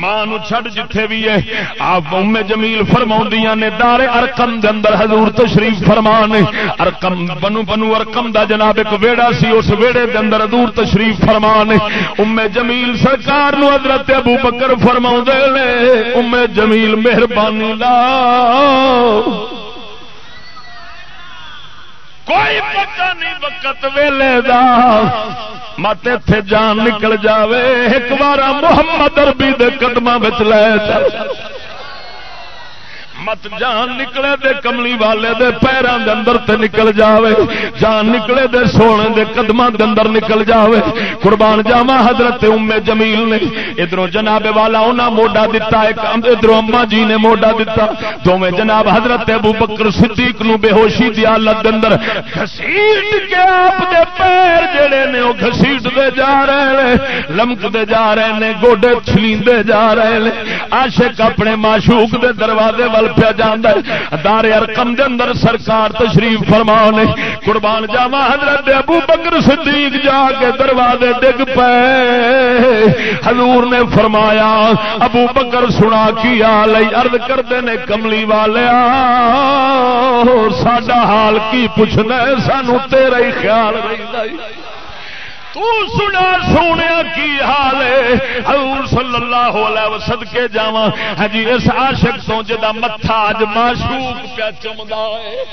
ماں چھڈ جتھے بھی ہے۔ آپ ام جمیل فرما نے دار ارکم دے اندر حضور تشریف فرما نے۔ ارکم بنو بنو ارکم دا جناب ایک ویڑا سی، اس ویڑے دے اندر حضور تشریف فرما نے۔ ام جمیل سرکار نو حضرت ابو بکر فرما نے۔ ام جمیل مہربانی لا کوئی پتہ نہیں وقت ویلے دا۔ مت اتے جان نکل جاوے۔ ایک بار محمد اربی دے قدم بچ لے مت جان نکلے دے کملی والے دے پیروں دے اندر تے نکل جاوے۔ جان نکلے دے سونے دے قدماں دے اندر نکل جاوے۔ قربان جاوا حضرت ام جمیل نے۔ ادھروں جناب والا انہاں موڈا دتا، ایک ادھروں اما جی نے موڈا دتا۔ دوویں جناب حضرت ابو بکر صدیق نو بے ہوشی دی حالت دے اندر گھسیٹ کے آپ دے پیر جڑے نے، او گھسیٹ دے جا رہے نے۔ لمک دے جا رہے نے، گوڈے چھلیندے جا رہے نے۔ عاشق اپنے معشوق دے دروازے ول پیا جانا ہے۔ دار ارکم دے اندر سرکار تشریف فرما نے۔ قربان جاوا حضرت ابو بکر صدیق جا کے دروازے ڈگ پے۔ حضور نے فرمایا، ابو بکر سنا کی آل ارد کرتے نے، کملی والے ساڈا حال کی پوچھنا سانو تیرا ہی خیال رہتا تو سنا سونے کی حال ہے۔ حضور صلی اللہ علیہ وسلم کے جاواں۔ ہاں جی اس عاشق تو جدا متھا اج معشوق پیا چمدا ہے۔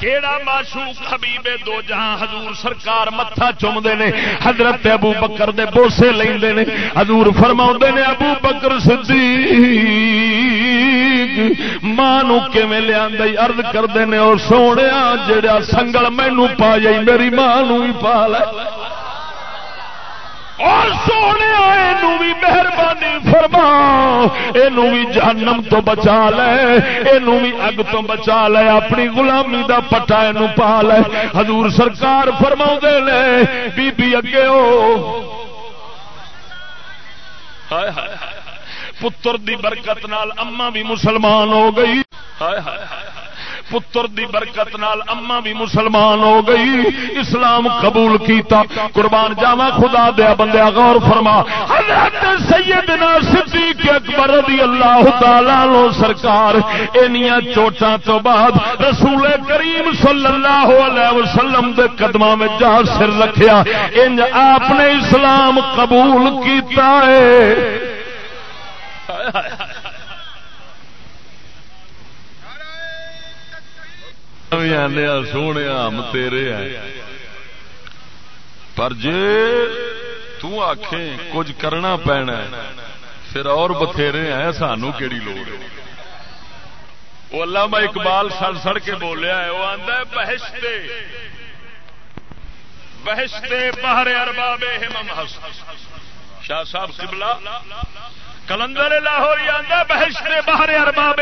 کیڑا معشوق حبیب دو جہاں حضور سرکار متھا چومدے نے، حضرت ابو بکر دے بوسے لیندے نے۔ حضور فرماوندے نے، ابو بکر صدیق، ماں نو کیویں لیاندے عرض کردے نے؟ او سونیا جڑا سنگل مینوں پا جائی میری ماں نو ہی پا لے اور سونے بھی مہربانی فرما۔ یہ جہنم تو بچا لے۔ یہ بھی اگ تو بچا لے۔ اپنی غلامی دا پٹا یہ پا لے۔ حضور سرکار فرما لے بی بی اگے ہو۔ پتر دی برکت نال اما بھی مسلمان ہو گئی۔ پتر دی برکت نال اما بھی مسلمان ہو گئی، اسلام قبول کیتا، قربان جاوا خدا دیا بندیا غور فرما۔ حضرت سیدنا صدیق اکبر رضی اللہ تعالی لو سرکار، اینیاں چوٹاں تو بعد رسول کریم صلی اللہ علیہ وسلم دے قدماں میں جا سر رکھیا۔ انج آپ نے اسلام قبول کیتا ہے۔ بھی آنے سونے ہم تیرے ہیں پر جے تو آکھیں کچھ کرنا پینا پھر اور بتھیرے ہیں، سانو کیڑی لوڑ وہ اللہ میں اقبال سڑ سڑ کے بولیا ہے، وہ آدھا بہشتے۔ بہشتے باہر ارباب شاہ صاحب سبلا کلندر لاہور آدھا بہشتے باہر ارباب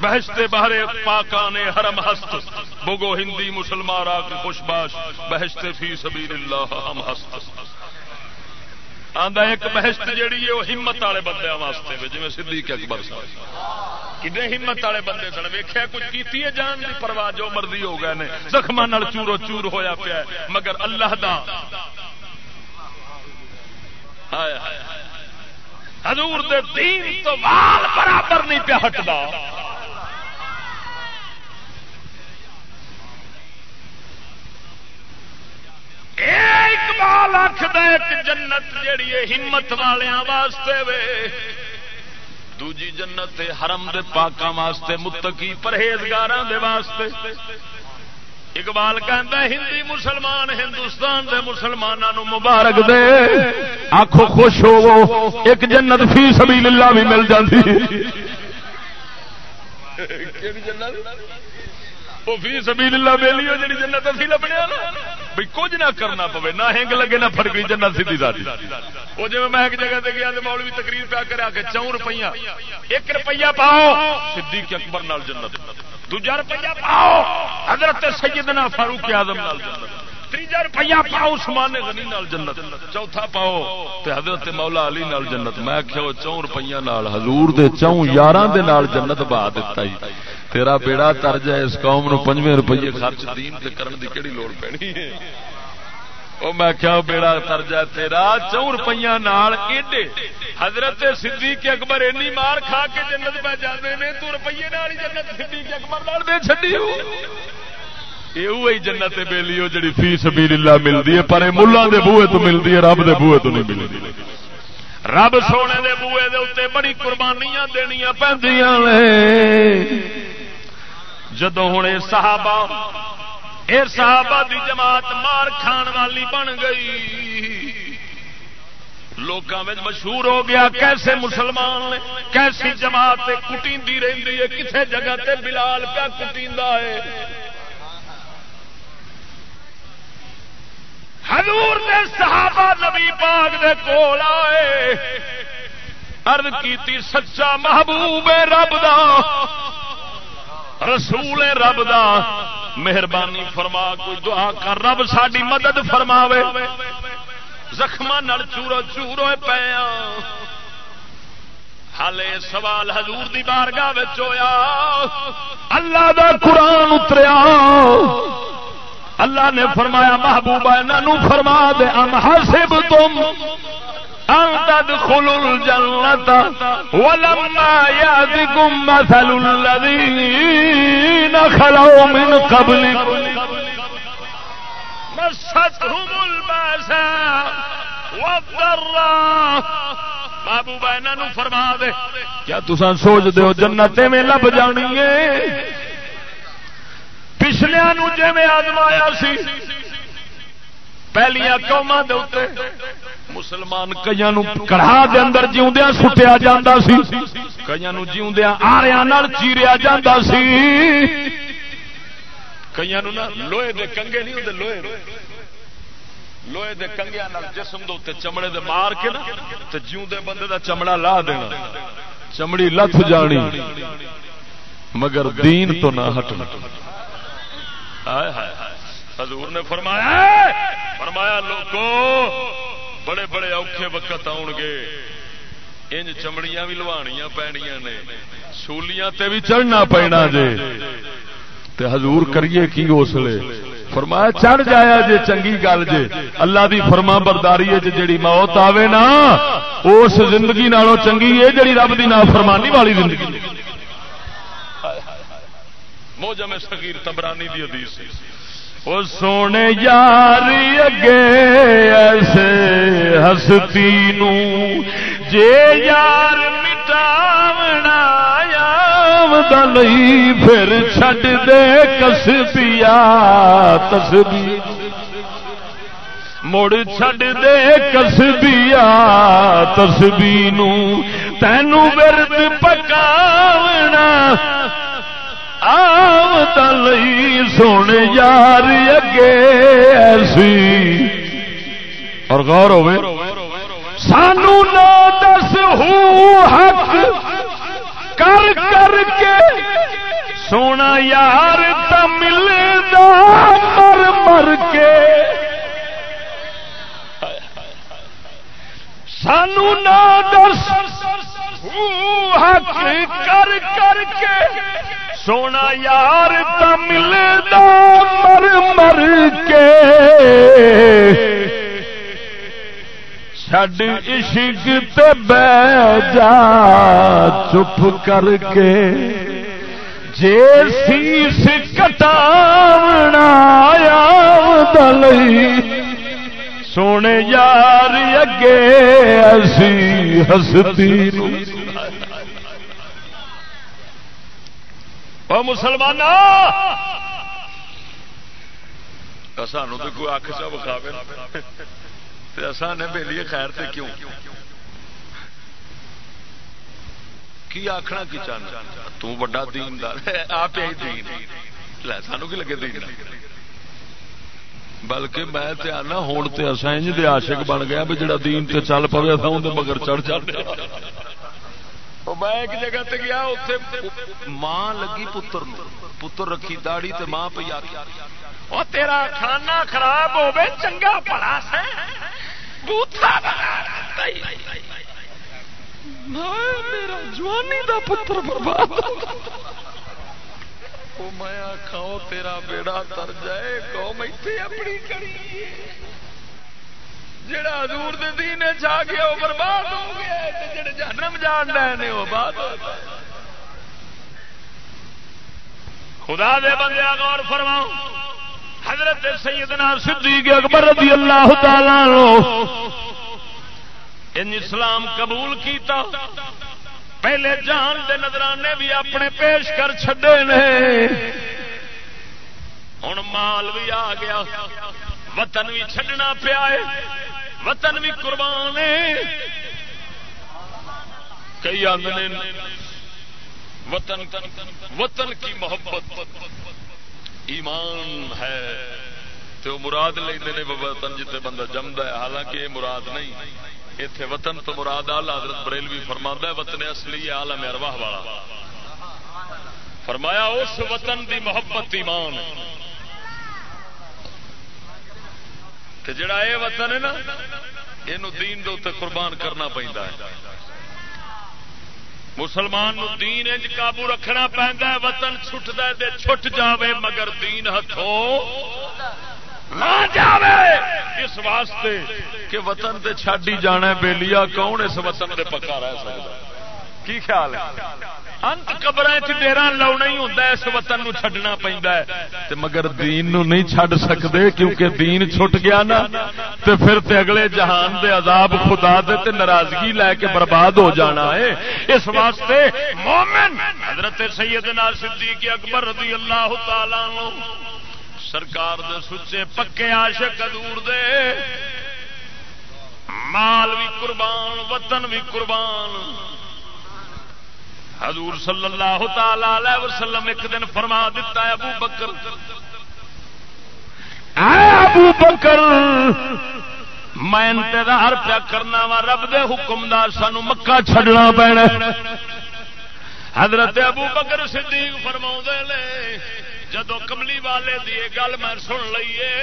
بہشتے باہر پاکان حرم ہست، بگو ہندی مسلمان را کے خوش باش بہشتے فی سبیل اللہ ہم ہست۔ آندا ایک بہشت جیڑی ہے وہ ہمت والے بندے واسطے جی صدیق اکبر صاحب۔ کنے ہمت والے بندے سن؟ ویکھیا کچھ کیتی ہے جان دی پرواہ جو مرضی ہو گئے نے۔ زخماں نال چورو چور ہویا پیا مگر اللہ دا۔ ہائے۔ حضور دے دین تو وال برابر نہیں پیا ہٹدا۔ اقبال آخد جنت جیڑی ہمت والوں واسطے وے۔ دوجی جنت حرم دے پاکاں واسطے، متقی پرہیزگار دے واسطے۔ اقبال کہندا ہندی مسلمان ہندوستان دے مسلمانوں مبارک دے۔ آخو خوش ہو ایک جنت فی سبیل اللہ بھی مل جاتی جنت؟ وہ فی سبیل اللہ بیلی ہو جی جنت اسی لبنے والا بھائی کچھ نہ کرنا پوے، نہ ہنگ لگے، نہ فرقی جنا سی ساری وہ جی میں ایک جگہ سے گیا مول بھی تقریر پیا کر کے چون روپیہ ایک روپیہ پاؤ، صدیق اکبر نال جنت۔ دوجا روپیہ پاؤ، حضرت سیدنا فاروق اعظم نال جنت۔ تیجا روپیہ پاؤ سمان غنی نال جنت، چوتھا پاؤ تے حضرت مولا علی نال جنت۔ میں کہ چون روپیہ نال، حضور دے چون یاراں دے نال جنت بہا دتا ہی۔ تیرا بیڑا تر جائے، اس قوم نو پنجویں روپیے خرچ دین تے کرن دی کیڑی لوڑ پینی ہے؟ او میں کیا بیڑا تر جائے تیرا، چون روپیہ نال ایڈے۔ حضرت صدیق اکبر اینی مار کھا کے جنت پہ جاندے نے، تو روپیے نال ہی جنت صدیق اکبر نال دے چھڈی ہو۔ یہ جنت بیلی جڑی فی سبیل اللہ ملتی ہے، پر ملا دے بوئے تو ملتی ہے، رب دے بوئے تو نہیں ملتی رب سونے دے بوئے دے اتنے بڑی قربانیاں دنیا پہ جدو ہوں صحابہ، اے صحابہ دی جماعت مار کھان والی بن گئی۔ لوگوں میں مشہور ہو گیا، کیسے مسلمان نے، کیسی جماعت کٹی رہی ہے کتنے جگہ تے بلال پیا کٹی ہے۔ حضور دے صحابہ نبی پاک دے کول آئے۔ ارد کیتی، سچا محبوب رب دا، رسول رب دا۔ مہربانی فرما، کوئی دعا کر، رب ساری مدد فرماوے۔ زخم چورو چورو پیا ہالے سوال حضور دی بارگاہ ہویا۔ اللہ دا قرآن اتریا۔ اللہ نے فرمایا، محبوبہ نو فرما دے، ام حسب تم ان تدخلوا الجنة ولما يأتكم مثل الذين خلوا من قبلكم. مستهم الباساء والضراء. محبوبہ نو فرما دے، کیا تسان سوچ دے ہو جنت میں لب جانی ہے پچھلیا جی میں آزمایا سی پہلیا قوما مسلمان کئی کڑا دے اندر جیوندیا سٹیا جا سی کئی جیوندیا آریا چیریا جا سی کئی لوہے دے کنگے نہیں ہوتے لوہے لوہے دے کنگیا جسم دے چمڑے دے مار کے نا تو جیوندے بندے دا چمڑا لا دینا چمڑی لت جانی مگر دین تو نہ ہٹنا حضور نے فرمایا فرمایا لوگوں بڑے بڑے اوکھے وقت آؤ گے۔ انج چمڑیاں بھی لوانیاں پینیاں نے۔ سولیاں تے بھی چڑھنا پینا جے۔ تے حضور کریے کی اسلے فرمایا، چڑھ جایا جے، چنگی گل جے۔ اللہ دی فرما برداری جیڑی موت آوے نا، اس زندگی نالوں چنگی ہے، جیڑی رب دی نافرمانی والی زندگی۔ موجم سگیر تبرانی دی حدیث وہ سونے یاری اگے ایسے ہستی نو، جے یار مٹاونا دلی پھر چھڈ دے کسبیا تسبی مڑ چھڈ دے کسبیا تسبی نو، تینو ورد پکاونا آئی سن یار اگے ایسی اور غور ہوئے سانو نہ دس ہو حق کر کر کے سونا یار تمل مر مر کے سانو نہ دس ہوں حق کر کر کے سونا یار تمل مر مر کے۔ چڈ عشق تے بہ جا چپ کر کے۔ جے سیس کٹاونا دل سونے یار اگے اسی ہستی وہ مسلمان سانو تو کوئی اک چا بکھاوے نے بہلی خیر تے کیوں؟ کی آخنا کی چاہنا؟ تا دیندار آپ دین۔ لے، سانو کی لگے دین؟ بلکہ میں تے آنا ہوں تے اصا انج دے عاشق بن گیا بھی جڑا دین تے چل پوے اصا اندر مگر چڑھ چڑھ میں ایک جگہ تے گیا اتنے ماں لگی پتر پتر رکھی داڑی تے ماں پہ آ وہ تیرا کھانا خراب ہوے چنگا پڑا سا میرا جوانی دا پتر برباد میں تیرا بیڑا تر جائے قوم اتنے اپنی کری جڑا حضور دے دین جا گیا وہ برباد ہو گیا جڑے جہنم جان رہے نے وہ بات خدا دے بندے غور فرماؤ۔ حضرت سیدنا صدیق اکبر رضی اللہ تعالی عنہ ان اسلام قبول کیتا۔ پہلے جان دے نظرانے بھی اپنے پیش کر چھڈے نے۔ ہوں مال بھی آ گیا۔ وطن بھی چھڈنا پیا وطن بھی قربان کئی آدھے وطن وطن کی محبت، ایمان ہے۔ تو مراد لے وطن جتنے بندہ جمد ہے، حالانکہ یہ مراد نہیں۔ اتے وطن تو مراد آل حضرت بریلوی فرما ہے، وطن اصلی عالم ارواح والا۔ فرمایا، اس وطن دی محبت ایمان کہ جڑا یہ وطن ہے نا یہ دین دے اتنے قربان کرنا پہنتا ہے۔ مسلمان نو دین انج قابو رکھنا پہنتا ہے، وطن چھٹتا ہے دے چھٹ جاوے مگر دین ہتھوں اس واسطے کہ وطن تے چھڈی جانا بےلیا کون اس وطن دے پکا رہ سکتا کی خیال ہے؟ انت قبر ڈیرا لاؤنا ہی ہوتا ہے، اس وطن نو چھڈنا پہنتا ہے۔ مگر دین نو نہیں چھڈ سکتے کیونکہ دین چھٹ گیا نا۔ تے پھر تے اگلے جہان دے عذاب خدا دے تے ناراضگی لے کے برباد ہو جانا ہے۔ اس واسطے مومن، حضرت سیدنا صدیق اکبر رضی اللہ تعالی سرکار دے سچے پکے عاشق ادور دے۔ مال بھی قربان، وطن بھی قربان۔ حضور صلی اللہ تعالی وسلم ایک دن فرما دیتا ہے، ابو بکر۔ ابو بکر، میں انتظار پیا کرنا وا، رب دے حکم دا سانو مکہ چھڈنا پینا حضرت ابو بکر صدیق فرما لے جدو کملی والے دی گل میں سن لیے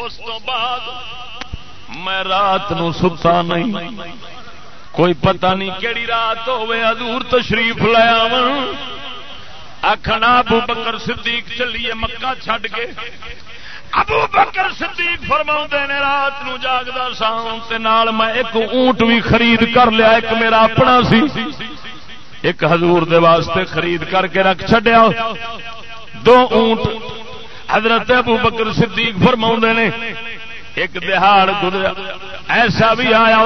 اس تو بعد میں رات نو ستا نہیں۔ کوئی پتہ نہیں کہڑی رات ہوے حضور تشریف لیا آخنا ابو بکر صدیق چلیے مکہ چھڈ کے۔ ابو بکر صدیق فرما نے، رات نو جاگتا سا نال میں ایک اونٹ بھی خرید کر لیا، ایک میرا اپنا سی۔ ایک حضور دے واسطے خرید کر کے رکھ چڈیا دو اونٹ۔ حضرت ابو بکر صدیق فرما نے ایک دہاڑ گزرا ایسا بھی آیا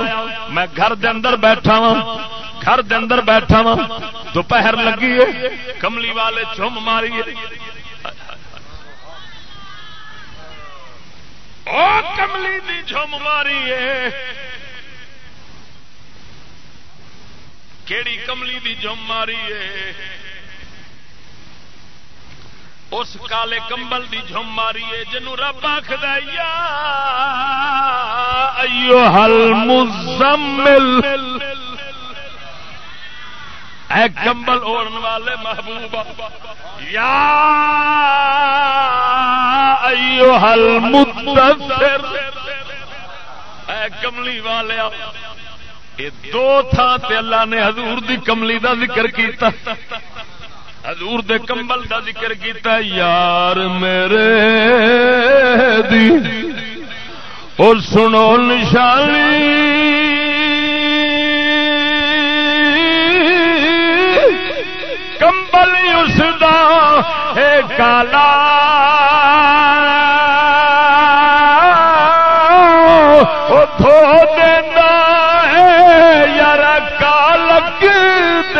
میں گھر دے اندر بیٹھا وا گھر دے اندر بیٹھا وا دوپہر لگی ہے۔ کملی والے چم ماری کملی دی چم ماری ہے کیڑی کملی دی جم ماری ہے اس کالے کمبل دی جم ماری ہے جنو رب آخد ایو حل مزمل اے کمبل اوڑن والے محبوب، یا ایو حل مدثر اے کملی والے، یہ دو تھان اللہ نے حضور دی کملی دا ذکر کیتا۔ حضور دے کمبل دا ذکر کیتا یار میرے دی۔ او سنو نشانی۔ کمبل اس دا ہے کالا۔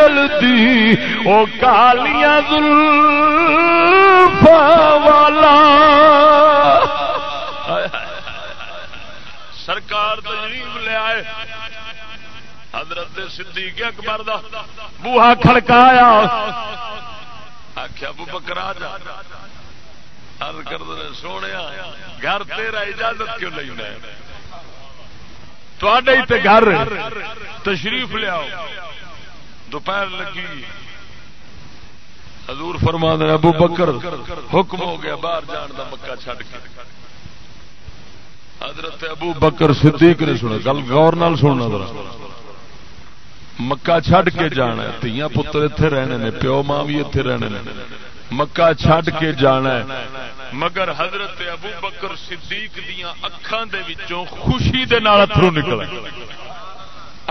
دل دی وہ کالیاں والا۔ سرکار تجریب لے آئے۔ حضرت صدیق اکبر دا بوہا کھڑکایا۔ آخیا ابو بکرا جا۔ کر سونے گھر تیرا اجازت کیوں لینا تے گھر تشریف لیاؤ دوپہر لگی۔ حضور فرما دے ابو بکر، حکم ہو گیا باہر جان دا مکہ چھڈ کے۔ حضرت ابو بکر صدیق نے سنا، گل غور نال سننا ذرا۔ مکہ چھڈ کے جانا ہے، تیاں پتر ایتھے رہنے نے، پیو ماں بھی ایتھے رہنے نے۔ مکہ چھڈ کے جانا ہے، مگر حضرت ابو بکر صدیق دیاں اکھاں دے وچوں خوشی دے نال اتھرو نکل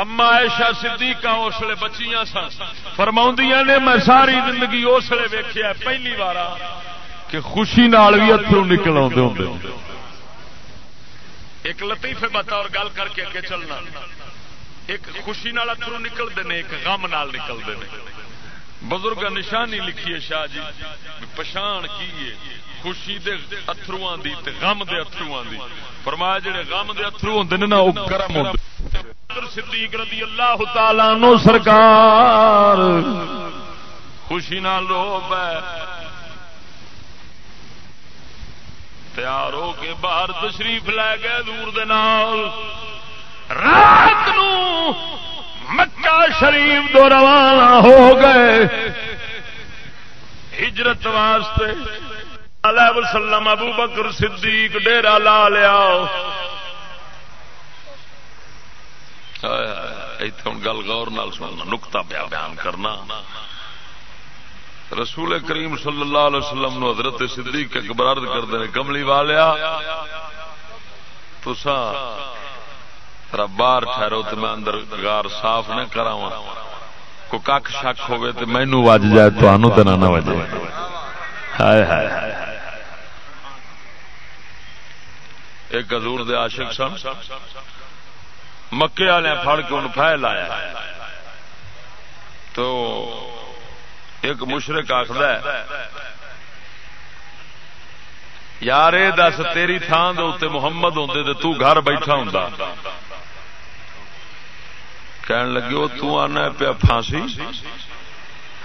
اما ایشا صدیقہ اس لیے بچیاں سن فرما نے، میں ساری زندگی اس لیے ویخیا پہلی بار کہ خوشی نال بھی اترو نکل آتے ہوں ایک لطیفے بتا اور گل کر کے اگے چلنا۔ ایک خوشی نال اترو نکلتے ہیں ایک غم نال نکلتے ہیں بزرگ نشانی لکھی ہے شاہ جی پچھان کی خوشی دے اترو دی تے غم دے اترو دی۔ فرمایا جڑے غم دے اترو ہوں نا وہ گرم ہوتے صدیق رضی اللہ تعالی نو سرکار۔ خوشی نال رو پے۔ تیار ہو کے باہر تشریف لے گئے دور دے نال۔ رات نو مکہ شریف دو روانہ ہو گئے۔ ہجرت واسطے علیہ وسلم ابو بکر صدیق ڈیرا لا لیا۔ ہوں گل گور نال سننا نکتا پیا بیان کرنا۔ رسول کریم صلی اللہ علیہ وسلم نو حضرت صدیق اکبر عرض کرتے ہیں، کملی والیا تسا باہر ٹھہرو تو میں اندر گار صاف نہ کرا کو کھ شک ہوے تو مینو وج جائے تو نہ وجے ہائے ہائے ہائے۔ ایک حضور دے عاشق سن۔ مکے والے فڑ کے ان پھیل آیا تو ایک مشرق آخر یار یہ دس، تیری تھان دے محمد ہوں تو گھر بیٹھا ہوں کہن لگے وہ تو آنا پیا پھانسی؟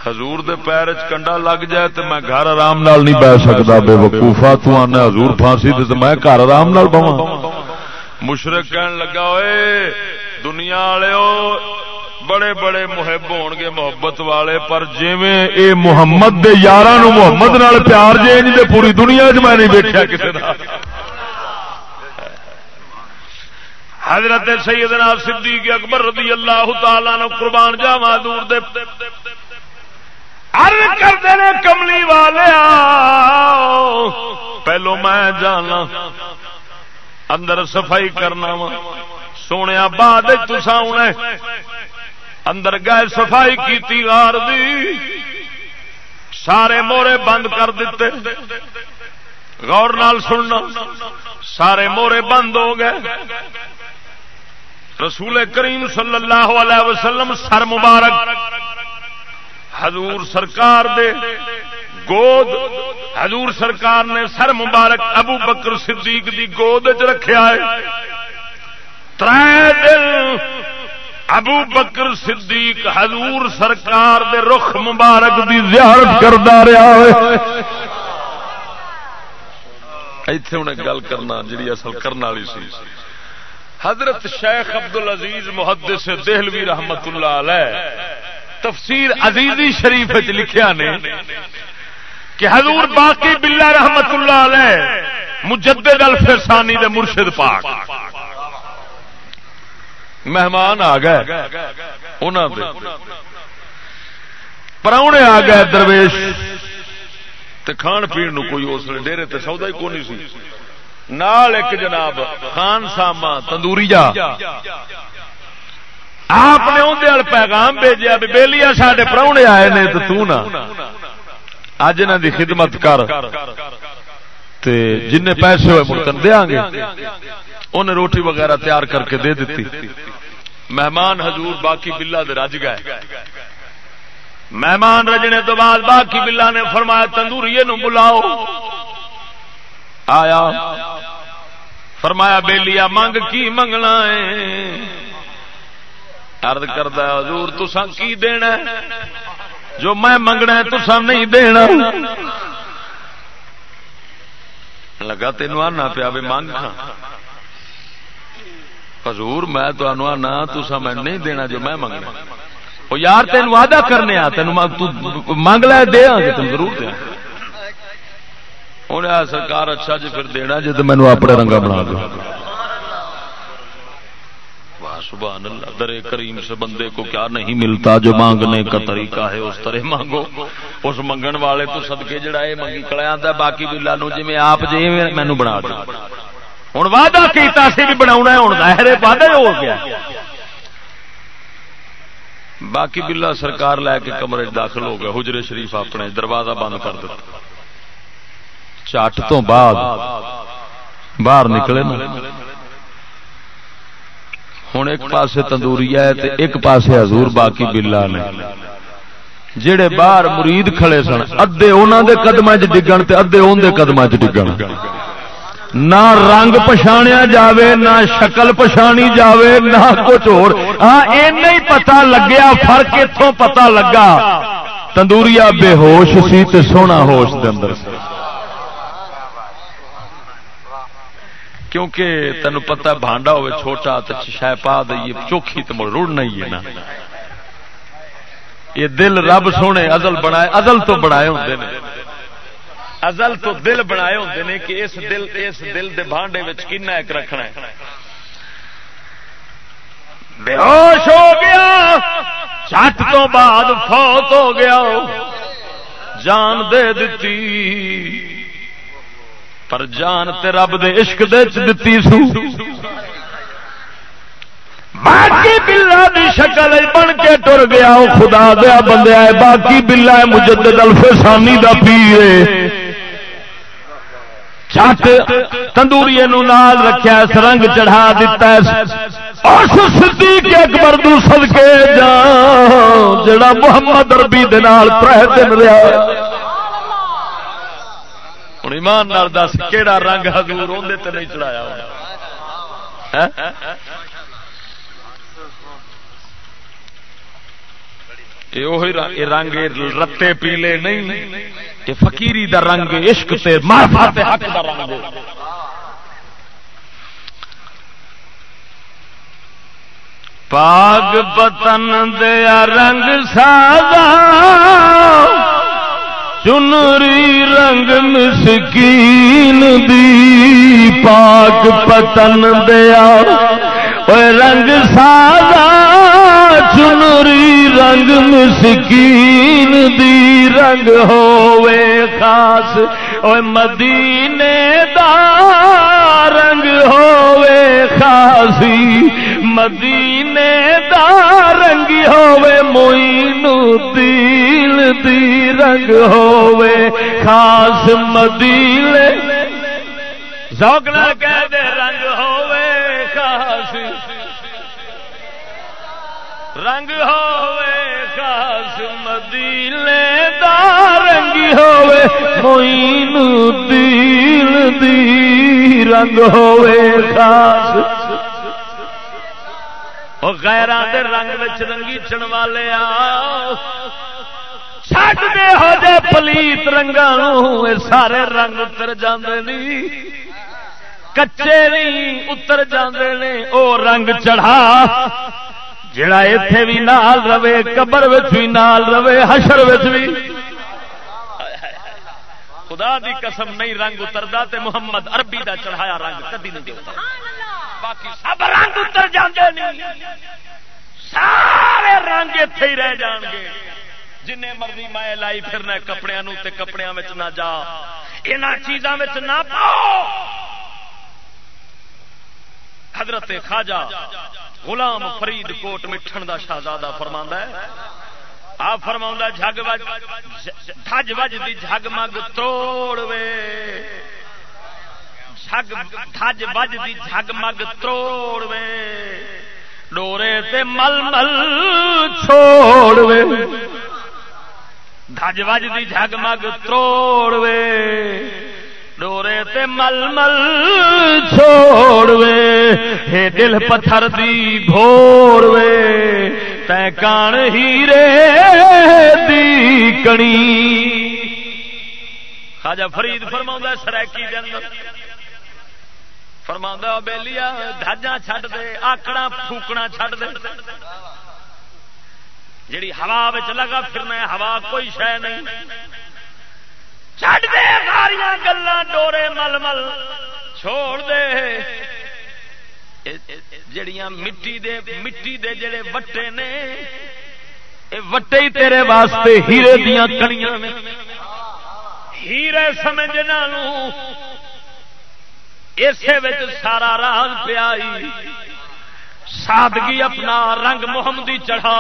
حضور دے پیر کنڈا لگ جائے تو میں گھر آرام نال نہیں بہ سکتا، بے وقوفا تو آنا حضور پھانسی تو میں گھر آرام نال بوا مشرق کہن لگا ہوئے دنیا والے بڑے بڑے محب ہون گے محبت والے، پر جیویں اے محمد دے یارہ نو محمد نال پیار جے انج دے پوری دنیا چ میں نہیں بیٹھا کسی حضرت سیدنا صدیق اکبر رضی اللہ تعالی نو قربان جاوا دور دے۔ کرتے ہیں کملی والے پہلو میں جانا۔ اندر صفائی کرنا وا۔ سونے بعد تسا اندر گئے صفائی کی غار دی۔ سارے مورے بند کر دیتے۔ غور نال سننا۔ سارے مورے بند ہو گئے۔ رسول کریم صلی اللہ علیہ وسلم سر مبارک۔ حضور سرکار دے گود، حضور سرکار نے سر مبارک ابو بکر صدیق دی گود چ رکھا ہے۔ تر دن ابو بکر صدیق حضور سرکار دے رخ مبارک دی زیارت کرتا رہا ہے۔ ایتھے انہیں گل کرنا جی اصل کرنے والی سی۔ حضرت شیخ ابد العزیز محدث دہلوی رحمت اللہ علیہ تفسیر عزیزی شریف لکھیا نے کہ حضور باقی بلا رحمت اللہ علیہ، مجدد الفرسانی دے مرشد پاک۔ مہمان آ گئے پراؤنے آ گئے درویش کھان پی کوئی اس لیے ڈیرے تے سودا ہی کونی سی۔ نال ایک جناب خان ساما تندوری جا آپ نے اندر پیغام بھیجا بھی بہلی سڈے پراؤنے آئے نے تو تنا اج انہوں دی خدمت کر۔ تے جن پیسے ہوئے مڑکن دیا گے انہیں روٹی وغیرہ تیار کر کے دے دیتی۔ مہمان حضور باقی بلا دے رج گئے۔ مہمان رجنے تو بعد باقی بلا نے فرمایا تندوری نو بلاؤ۔ آیا۔ فرمایا بےلیا منگ کی منگنا ہے؟ ارد کردہ حضور تسا کی دینا جو میں منگنا ہے تسا نہیں دینا۔ لگا تین آنا پیا بھی منگ حضور، میں تو آنا تسا میں نہیں دینا جو میں منگنا وہ یار تین وعدہ کرنے آ تین منگ لے دیا گے تم ضرور دیا انہیں سرکار اچھا جی پھر دینا جی تو مینو اپنے رنگا بنا دو۔ سبحان اللہ، در کریم سے بندے کو کیا نہیں ملتا جو مانگنے کا طریقہ ہے، اس طرح مانگو۔ اس منگن والے تو سدکے جڑا یہ منگی کڑیا آتا باقی بلا نو جی آپ جی مینو بنا دو۔ ہوں وعدہ کیتا سی بھی بنا ہوں ظاہر وعدہ ہو گیا۔ باقی بلا سرکار لے کے کمرے داخل ہو گیا حجرے شریف اپنے دروازہ بند کر دیتا۔ چٹ تو بعد باہر نکلے نا۔ ہوں ایک پاسے تندوری ہے ایک پاسے حضور باقی بلا نے۔ جڑے باہر مرید کھڑے سن ادے انہوں دے قدم چ ڈگن ادے اندر قدم چ ڈگن۔ نہ رنگ پچھاڑیا جاوے، نہ شکل پچھانی جاوے، نہ کچھ ہاں ہو پتا لگیا، فرق اتوں پتا لگا۔ تندوریا بے ہوش سی تے سونا ہوش دے اندر۔ سی کیونکہ تین پتا بانڈا ہوئے چھوٹا تو شہ پا دئیے چوکھی تو مڑ رڑنا ہی ہے نا۔ یہ دل رب سونے ازل بنائے، ازل تو بنائے ہوتے ہیں ازل تو دل بنائے ہوتے ہیں کہ اس دل اس دل دے بانڈے کن ایک رکھنا ہے۔ بے ہوش ہو گیا چٹ تو بعد فوت ہو گیا، جان دے دیتی۔ پر جان تے رب دے عشق دے دتی سو۔ باقی بلا دی شکل بن کے ٹر گیا وہ خدا دیا بندے آئے، باقی بلا مجدد الفسانی دا پیر چٹ تندوری نال رکھا سرنگ چڑھا دیتا ہے۔ اس صدیق اکبر دو صدقے جا جڑا محمد ربی دے نال ترہ دن رہا۔ ہوں ایمان نال دس کہڑا رنگ حضور اندر تے نہیں چڑھایا ہاں؟ رنگ رتے پیلے نہیں کہ فقیری دا رنگ عشق تے معرفت حق دا رنگ۔ پاگ پتن دیا رنگ سادہ چنری رنگ مسکین دی پاک پتن دیا۔ رنگ سادہ چنری رنگ مسکین دی رنگ ہوے خاص۔ او مدینے دا رنگ ہوے خاصی۔ مدینے دا رنگ ہوے موئین دل دی رنگ ہوے خاص مدینے زوگنا کہہ دے رنگ ہوے خاص رنگ ہوے خاص مدیلے دا رنگ ہوے موئین دل دی رنگ ہوے خاص او غیران دے رنگ وچ رنگی چن والے آ۔ چھڈ دے ہو جے پلیت رنگاں نو سارے رنگ اتر جاندے نہیں کچے نہیں اتر جاندے نے او رنگ چڑھا۔ جڑا اتے بھی نال رہے قبر بھی نال رہے حشر بھی خدا دی قسم نہیں رنگ اترتا تے محمد عربی دا چڑھایا رنگ کدی نہیں دیتا۔ باقی سب رنگ اتر جاندے نہیں۔ سارے رنگ اتے ہی رہ جان گے۔ جن مرضی مائے لائی پھرنا کپڑے کپڑے نہ جا۔ یہاں چیزاں نہ پاؤ۔ حضرت خواجہ غلام فرید کوٹ مٹھن دا شہزادہ فرما ہے۔ آ فرما جگ وج دج وج دی جگ مگ توڑ وے۔ جگ دج وج دی جگ مگ توڑ ڈورے تے مل مل چھوڑ وے دج وج دی جگ مگ توڑ ڈورے تے مل مل چھوڑ وے ہے دل پتھر دی بھوڑ وے تے کان ہیرے دی کڑی خواجہ فرید فرما سرائکی دے اندر فرما بیلیا دھاجا چھڈ دے آکڑا پھوکنا چھڈ دے۔ جڑی ہوا لگا پھرنا ہوا کوئی شہ نہیں۔ چڈ دے ساری گلا ڈورے مل مل۔ چھوڑ دے۔ جڑیاں مٹی دے مٹی دے جڑے وٹے نے، اے وٹے ہی تیرے واسطے ہیرے دیا کڑیاں نے۔ ہیرے سمجھنا اسے سارا راز پیا سادگی اپنا رنگ محمدی چڑھا۔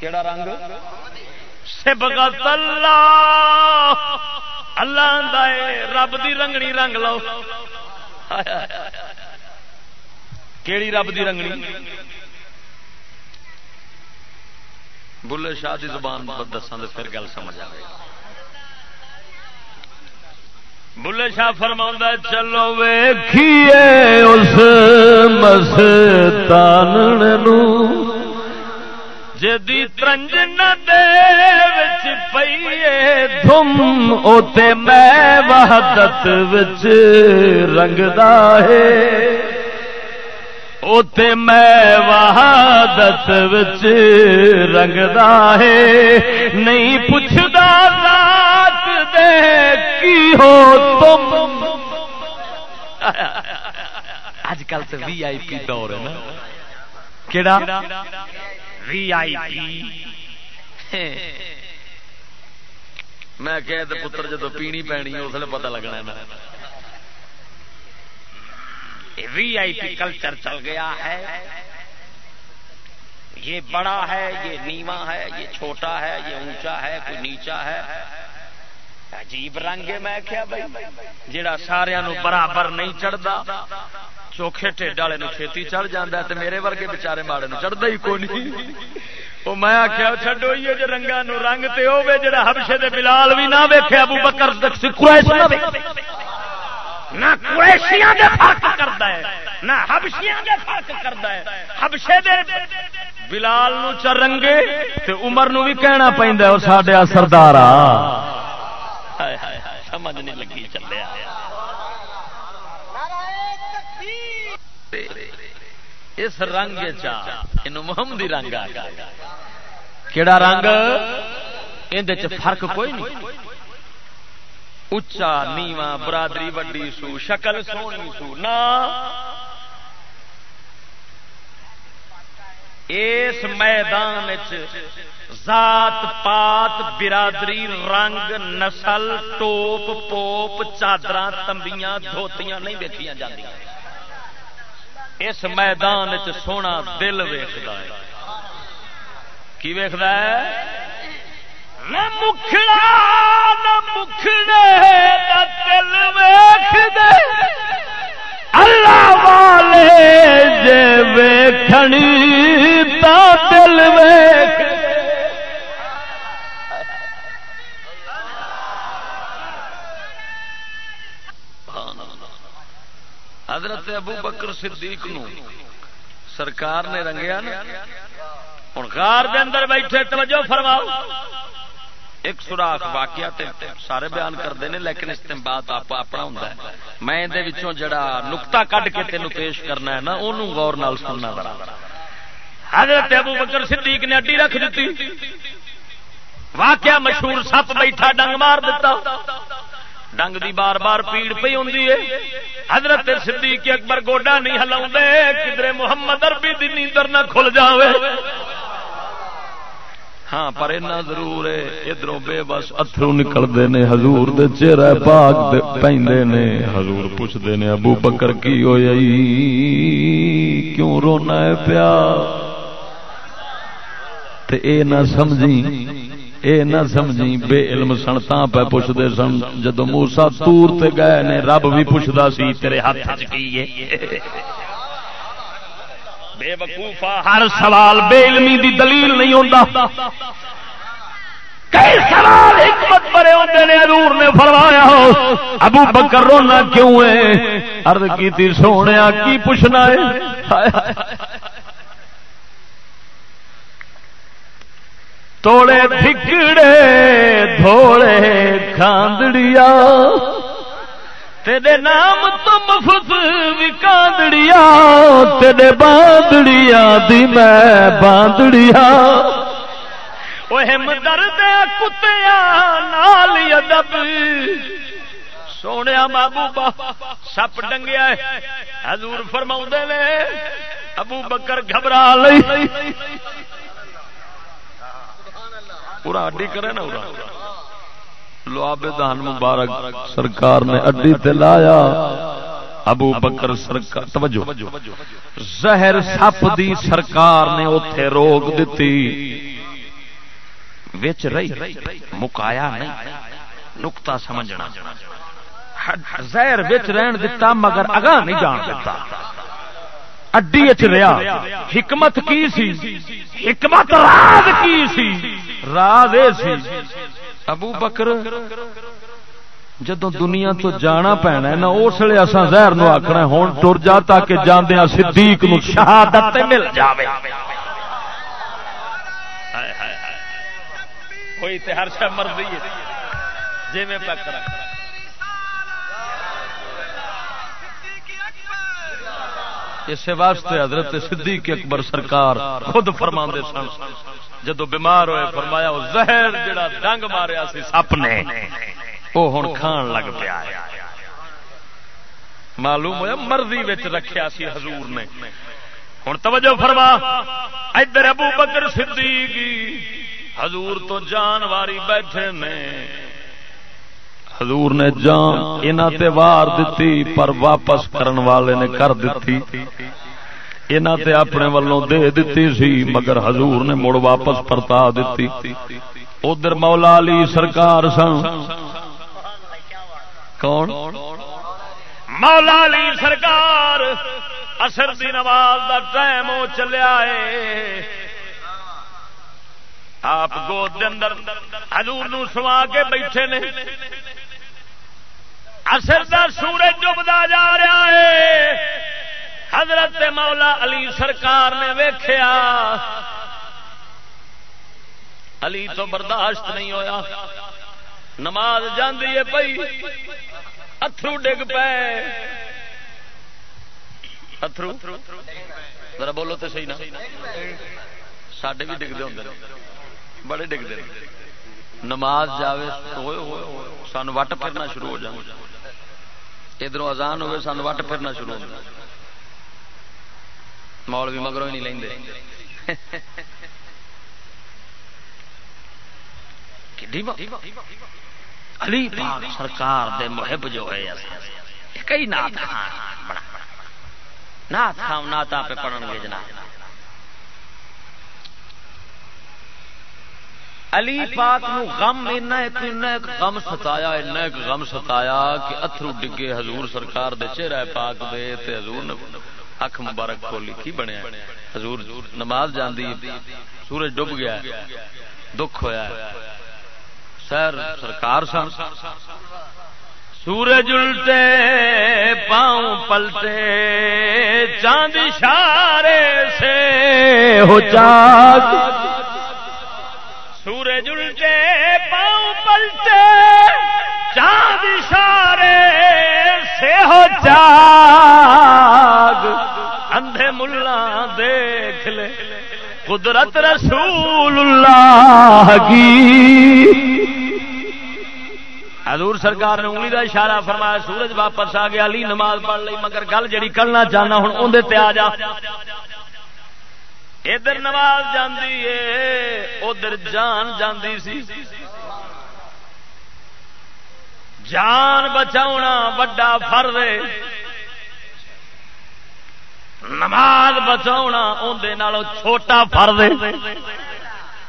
کیڑا رنگ؟ سبغت اللہ۔ اللہ رب دی رنگنی رنگ لو۔ کیڑی رب دی رنگنی؟ بلے شاہ دی زبان دساں تو پھر گل سمجھ آئے بلے شاہ فرما چلو ویکھیے اس مستان جدی ترنجن دے پیے تم اوتے میں وحدت وچ رنگدا ہے۔ اوتے میں وحدت وچ رنگدا ہے۔ نہیں پوچھدا ذات دے کی ہو تم؟ اج کل تو وی آئی پی دور ہے نا۔ کیڑا؟ وی آئی پی۔ میں کہ پتر جدو پینی پینی اس لیے پتا لگنا ہے۔ وی آئی پی کلچر چل گیا ہے۔ یہ بڑا ہے، یہ نیوا ہے، یہ چھوٹا ہے، یہ اونچا ہے، کوئی نیچا ہے۔ عجیب رنگ ہے، میں کیا بھائی جڑا سارا برابر نہیں چڑھتا، چوکھے ٹھڈ والے چھتی چڑھ جاتا ہے میرے ورگے بچارے ماڑے چڑھتا ہی کوئی نہیں۔ وہ میں آخیا چڈو ہی جی رنگا رنگ تے ہوے جڑا ہبشے دے بلال بھی نہ ویکھے، ابو بکر نہ قریشیاں دے فرق کردا ہے، نہ حبشیاں دے فرق کردا ہے۔ حبشے دے بلال نو چرنگے تے عمر نو بھی کہنا پیندا ہے، او سردار ہائے ہائے سمجھ نہیں لگی چلے۔ اس رنگ محمدی رنگ آ گیا۔ کہڑا رنگ؟ یہ فرق کوئی نہیں۔ اچا نیواں برادری وڈی سو، شکل سونی سو نہ اس میدان ذات پات برادری، رنگ، نسل، ٹوپ، پوپ چادر تمبیاں، دھوتیاں نہیں دیکھیا جاتی اس میدان چ سونا دل ویختا ہے۔ کی ویختا ہے؟ نہ مکھڑا، نہ مکھڑے نہ دل ویخ دے۔ اللہ والے جے ویکھنی تا دل ویخ حضرت ابو بکر صدیق نو سرکار نے رنگیا نا۔ ہوں غار دے اندر بیٹھے، توجہ فرماؤ۔ ایک سوراخ واقعہ سارے بیان کرتے ہیں، لیکن استعمال آپ اپنا ہوں میں جڑا نکتا کھ کے تین پیش کرنا ہے نا انہوں غور نال سننا بڑا حضرت ابو بکر صدیق نے اڈی رکھ دیتی۔ واقعہ مشہور سپ بیٹھا ڈنگ مار دیتا۔ ڈنگ دی بار بار پیڑ پی ہوں حضرت صدیق اکبر گوڈا نہیں ہلا کدھر محمد اربی دی نیندر نہ کھل جاوے۔ ہاں پر اینا ضرور ہے بے بس اترو نکلتے نے حضور دے چہرہ پاک نے۔ حضور پوچھتے نے ابو بکر کی ہو کیوں رونا ہے پیا؟ تے اے نہ سمجھی اے نہ سمجھی بے علم سن تا پہ پوچھتے سن جدو موسا تور تے گئے نے رب بھی پوچھتا سی تیرے ہاتھ بے وقوفا ہر سوال بے علمی دی دلیل نہیں ہوتا کئی سوال حکمت بڑے ہوتے نے حضور نے فرمایا ہو۔ ابو بکر رونا کیوں ہے؟ ارد کی سونے کی پوچھنا ہے؟ توڑے دھکڑے دھوڑے کھاندڑیا تیرے نام تو مفت بھی کاندڑیا تیرے باندڑیا دی میں باندڑیا درد کتیا نال ادب۔ سونے محبوبا سپ ڈنگیا حضور فرما نے، ابو بکر گھبرا لئی۔ پورا اڈی کرے نا لواب دان مبارک سرکار نے اڈی تے لایا۔ ابو بکر سرکار، توجہ۔ زہر سپ دی سرکار نے اوتھے روک دتی۔ وچ رہی، مکایا نہیں نقطہ سمجھنا۔ زہر وچ رہن دتا مگر اگاں نہیں جان دتا۔ اڈی اچ رہا حکمت کی سی؟ حکمت راز کی سی؟ راز سی۔ ابو بکر جدو دنیا تو جانا پینا ہے نا اس لیے اصا زہر نو آخنا ہوں ٹر جا تاکہ جاندیا صدیق نو شہادت مل جاوے۔ کوئی تے ہر شہ مرضی ہے۔ جی میں پکڑا اس واسطے حضرت صدیق اکبر سرکار خود فرما سن جدو بیمار ہوئے، فرمایا وہ زہر جڑا ڈنگ ماریا سی سپ نے، وہ ہوں کھان لگ پیا معلوم ہوا مرضی رکھیا سی حضور نے۔ ہوں توجہ فرما، ادھر ابو بکر صدیق، حضور تو جان واری بیٹھے نے۔ حضور نے جان انہ تے وار دیتی پر واپس کرن والے نے کر دیتی انہ تے اپنے والوں دے دیتی سی، مگر حضور نے مڑ واپس پرتا دیتی ادھر مولا علی سرکار سن کون؟ مولا علی سرکار اثر دی نماز دا ٹائم ہو چلیا ہے۔ آپ گود دے اندر حضور نو سوا کے بیٹھے نے۔ اصل کا سورج ڈبدا جا رہا ہے۔ حضرت مولا علی سرکار نے ویخیا علی تو برداشت نہیں ہویا۔ نماز جاندی ہے پئی۔ اترو ڈگ پے۔ اترو ذرا بولو تو صحیح نا۔ سڈے بھی ڈگتے ہوں بڑے ڈگتے نماز جاوے ہوئے ہوئے سان وٹ پھرنا شروع ہو جائے ادھر آزان ہوئے سان وٹ پھرنا شروع ہو مول بھی مگروں ہی نہیں لیں علی پاک سرکار دے محب جو ہے کئی نات بڑا نات خام نات پہ پڑھن گے جناب۔ علی پاک نو غم اینا ایک اینا ایک غم ستایا، اینا ایک غم ستایا کہ اتھرو ڈگے حضور سرکار دے چہرہ پاک دے تے حضور نے اکھ مبارک کھولی کی بنیا حضور نماز جاندی، سورج ڈوب گیا دکھ ہویا سر سرکار سن، سورج الٹے، پاؤں پلٹے، چاند اشارے سے ہو چاند سورج الٹے، پاؤں پلٹے، چاند اشارے سے ہو چاگ اندھے ملا دیکھ لے۔ قدرت رسول اللہ کی۔ حضور سرکار نے انگلی کا اشارہ فرمایا، سورج واپس آ گیا، علی نماز پڑھ لی مگر گل جڑی کرنا چاہنا ہوں اندر آ جا۔ ادھر نماز جاندی ہے ادھر جان جاندی سی۔ جان بچاؤنا وڈا فرض ہے نماز بچاؤنا اندر چھوٹا فرض ہے۔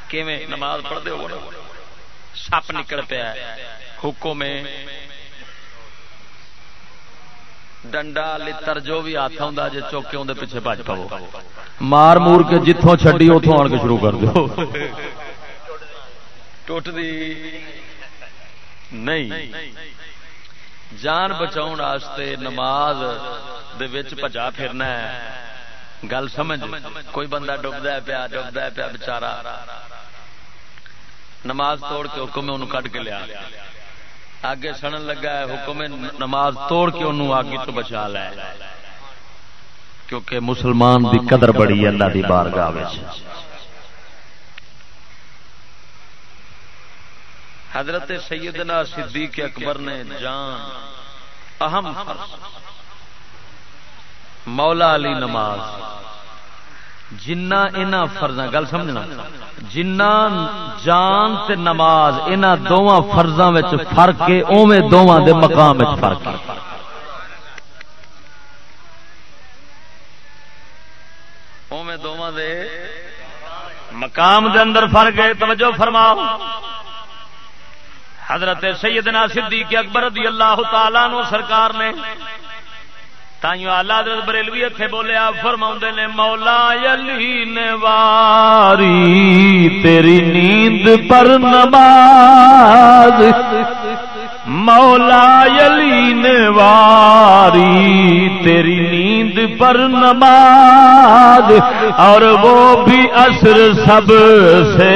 کیویں نماز پڑھتے ہو سپ نکل پیا حکم ڈنڈا، لتر، جو بھی ہاتھ ہوں جی چوکے اندر پیچھے بج پو مار مور کے جتوں چڈی اتوں آن کے شروع کر دو ٹوٹ دی نہیں۔ جان بچاؤ نماز پجا پھرنا ہے۔ گل سمجھ؟ کوئی بندہ ڈبدا پیا ڈبدا پیا بچارا۔ نماز توڑ کے حکم انہوں کٹ کے لیا۔ آگے سڑن لگا ہے، حکم نماز توڑ کے انہوں آگے تو بچا لے۔ کیونکہ مسلمان دی قدر بڑی اللہ دی بارگاہ حضرت سیدنا صدیق اکبر نے جان، اہم مولا علی نماز جنا فرض گل سمجھنا جنا جان تے نماز ان دونوں فرضاں فرق ہے اوے دونوں دے مقام فرق ہے۔ اوے دونوں دے مقام دے اندر فرق ہے، توجہ فرماؤ۔ حضرت سیدنا صدیق اکبر رضی اللہ تعالیٰ نو سرکار نے تائیوں آلہ حضرت بریلوی اتنے بولیا فرما نے، مولا علی نے واری تیری نیند پر نماز۔ مولا علی نے واری تیری نیند پر نماز۔ اور وہ بھی اثر سب سے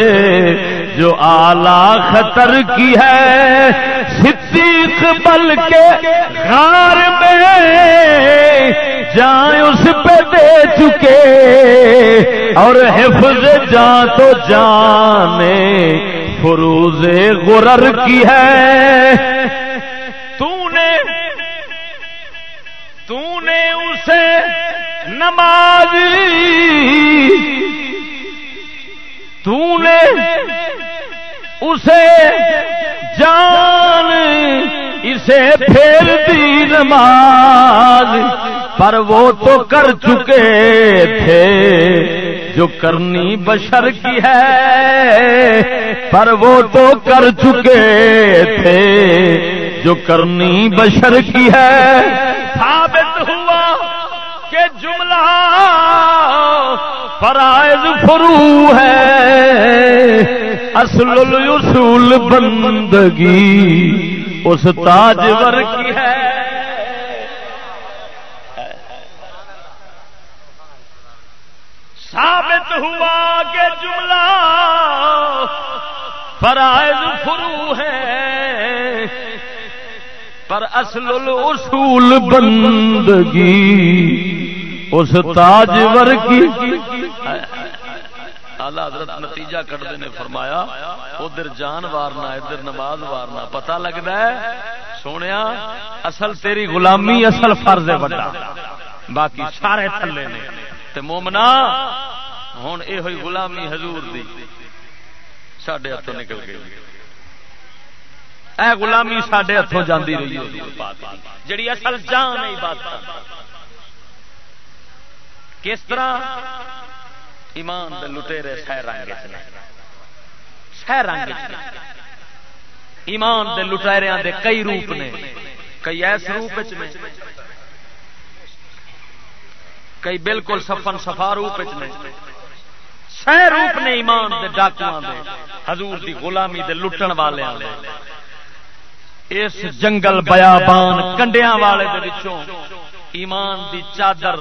جو آلہ خطر کی ہے، صدیق بل کے غار میں جائیں اس پہ دے چکے، اور حفظ جان تو جانے فروز غرر کی ہے۔ تو نے تو نے اسے نمازی تو نے اسے جان، اسے پھیر دی نماز، پر وہ تو کر چکے تھے جو کرنی بشر کی ہے۔ پر وہ تو کر چکے تھے جو کرنی بشر کی ہے۔ ثابت ہوا کہ جملہ فرائض فرو ہے۔ اصل اصول بندگی، اس تاجور کی ہے۔ ثابت ہوا کہ جملہ فرائض فرو ہے، پر اصل اصول بندگی، اس تاجور کی آلہ حضرت نتیجہ کٹتے نے فرمایا، ادھر جان وارنا، ادھر نماز وارنا پتا لگتا ہے؟ سونے اصل تیری غلامی اصل فرض ہے بڑا باقی سارے تھلے نے۔ تے مومنا ہوں یہ ہوئی غلامی حضور دی۔ سڈے ہاتھوں نکل گئی۔ اے غلامی سڈے ہاتھوں جاندی رہی جڑی اصل جان ہے بات کس طرح؟ ایمان دے لٹیرے سہ رنگ سہ رنگ ایمان دے لٹیرے دے کئی روپ نے۔ کئی ایس روپ میں کئی بالکل سفن سفا روپ میں سہ روپ نے ایمان دے ڈاکو دے۔ حضور دی غلامی دے لٹن والے اس جنگل بیابان کنڈیا والے دے وچوں ایمان دی چادر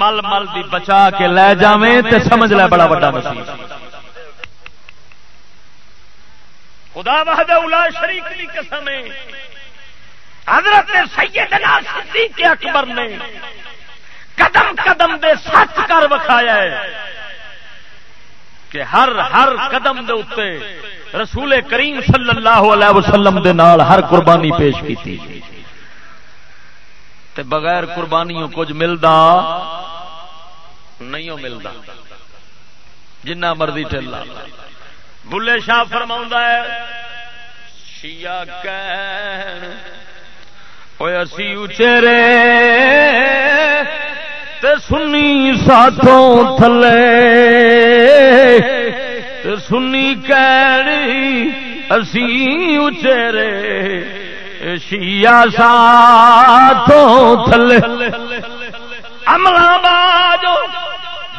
مل مل دی بچا کے لے جاویں تے سمجھ لے بڑا بڑا نصیب خدا وحدہ اولا شریک کی قسم ہے۔ حضرت سیدنا صدیق اکبر نے قدم قدم دے سچ کر وکھایا ہے کہ ہر ہر قدم دے اتے رسول کریم صلی اللہ علیہ وسلم دے نال ہر قربانی پیش کی تھی تے بغیر قربانیوں کچھ ملتا نہیں ملتا جنہ مرضی ٹھلا بلے شاہ فرما ہے شیا اسی اچرے سنی ساتھوں تھلے۔ سنی کہڑی اسی اچرے شیا ساتھوں تھلے۔ عملہ باجو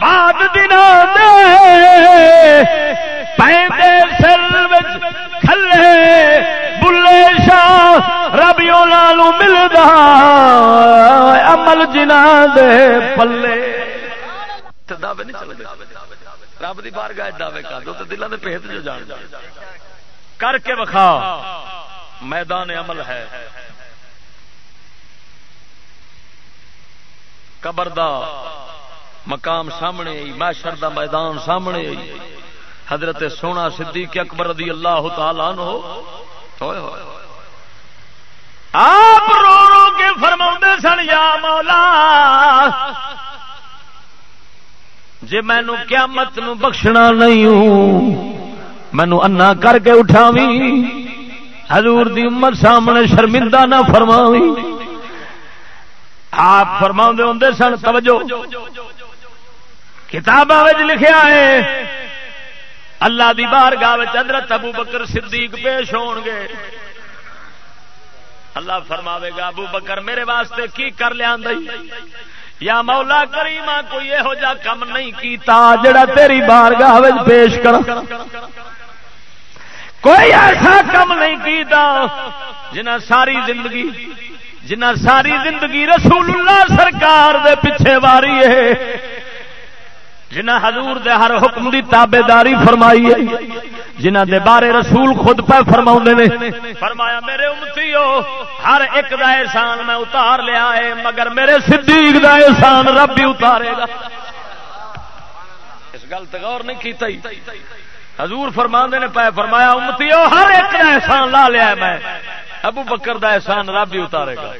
بعد دن دے پیندے سر کھلے۔ بلے شاہ ربیوں لالو ملدا عمل جنا دے پلے۔ دعوے نہیں چلے رب دی بار گائے دعوے کر دو تو دلوں کے پیت جو جان۔ کر کے وکھا میدان عمل ہے۔ قبر دا مقام سامنے معاشر دا میدان سامنے حضرت سونا صدیق اکبر رضی اللہ تعالیٰ عنہ آپ رو رو کے فرما سن، یا مولا جی مینو قیامت نو بخشنا نہیں ہوں مینو انا کر کے اٹھاوی حضور دی امت سامنے شرمندہ نہ فرماوی آپ فرما ہوں سن، توجہ۔ کتاباں لکھیا ہے، اللہ دی بار گاہ حضرت ابو بکر صدیق پیش ہون گے۔ اللہ فرماوے گا، ابو بکر، میرے واسطے کی کر لیا یا مولا کریما کوئی یہو جا کم نہیں کیتا، جڑا تیری بار گاہ پیش کر کوئی ایسا کم نہیں کیتا جنہ ساری زندگی جنہ ساری زندگی رسول اللہ سرکار دے پیچھے واری ہے۔ جنہ حضور دے ہر حکم دی تابے داری فرمائی ہے۔ جنہ دے بارے رسول خود پہ فرما نے۔ فرمایا، میرے امتی ہو ہر ایک دا احسان میں اتار لیا ہے، مگر میرے صدیق دا احسان رب بھی اتارے گا۔ اس گل غور نہیں کیتا ہی۔ حضور فرما نے، پہ فرمایا امتی ہر ایک دا احسان لا لیا میں۔ ابو بکر دا احسان رب بھی اتارے گا۔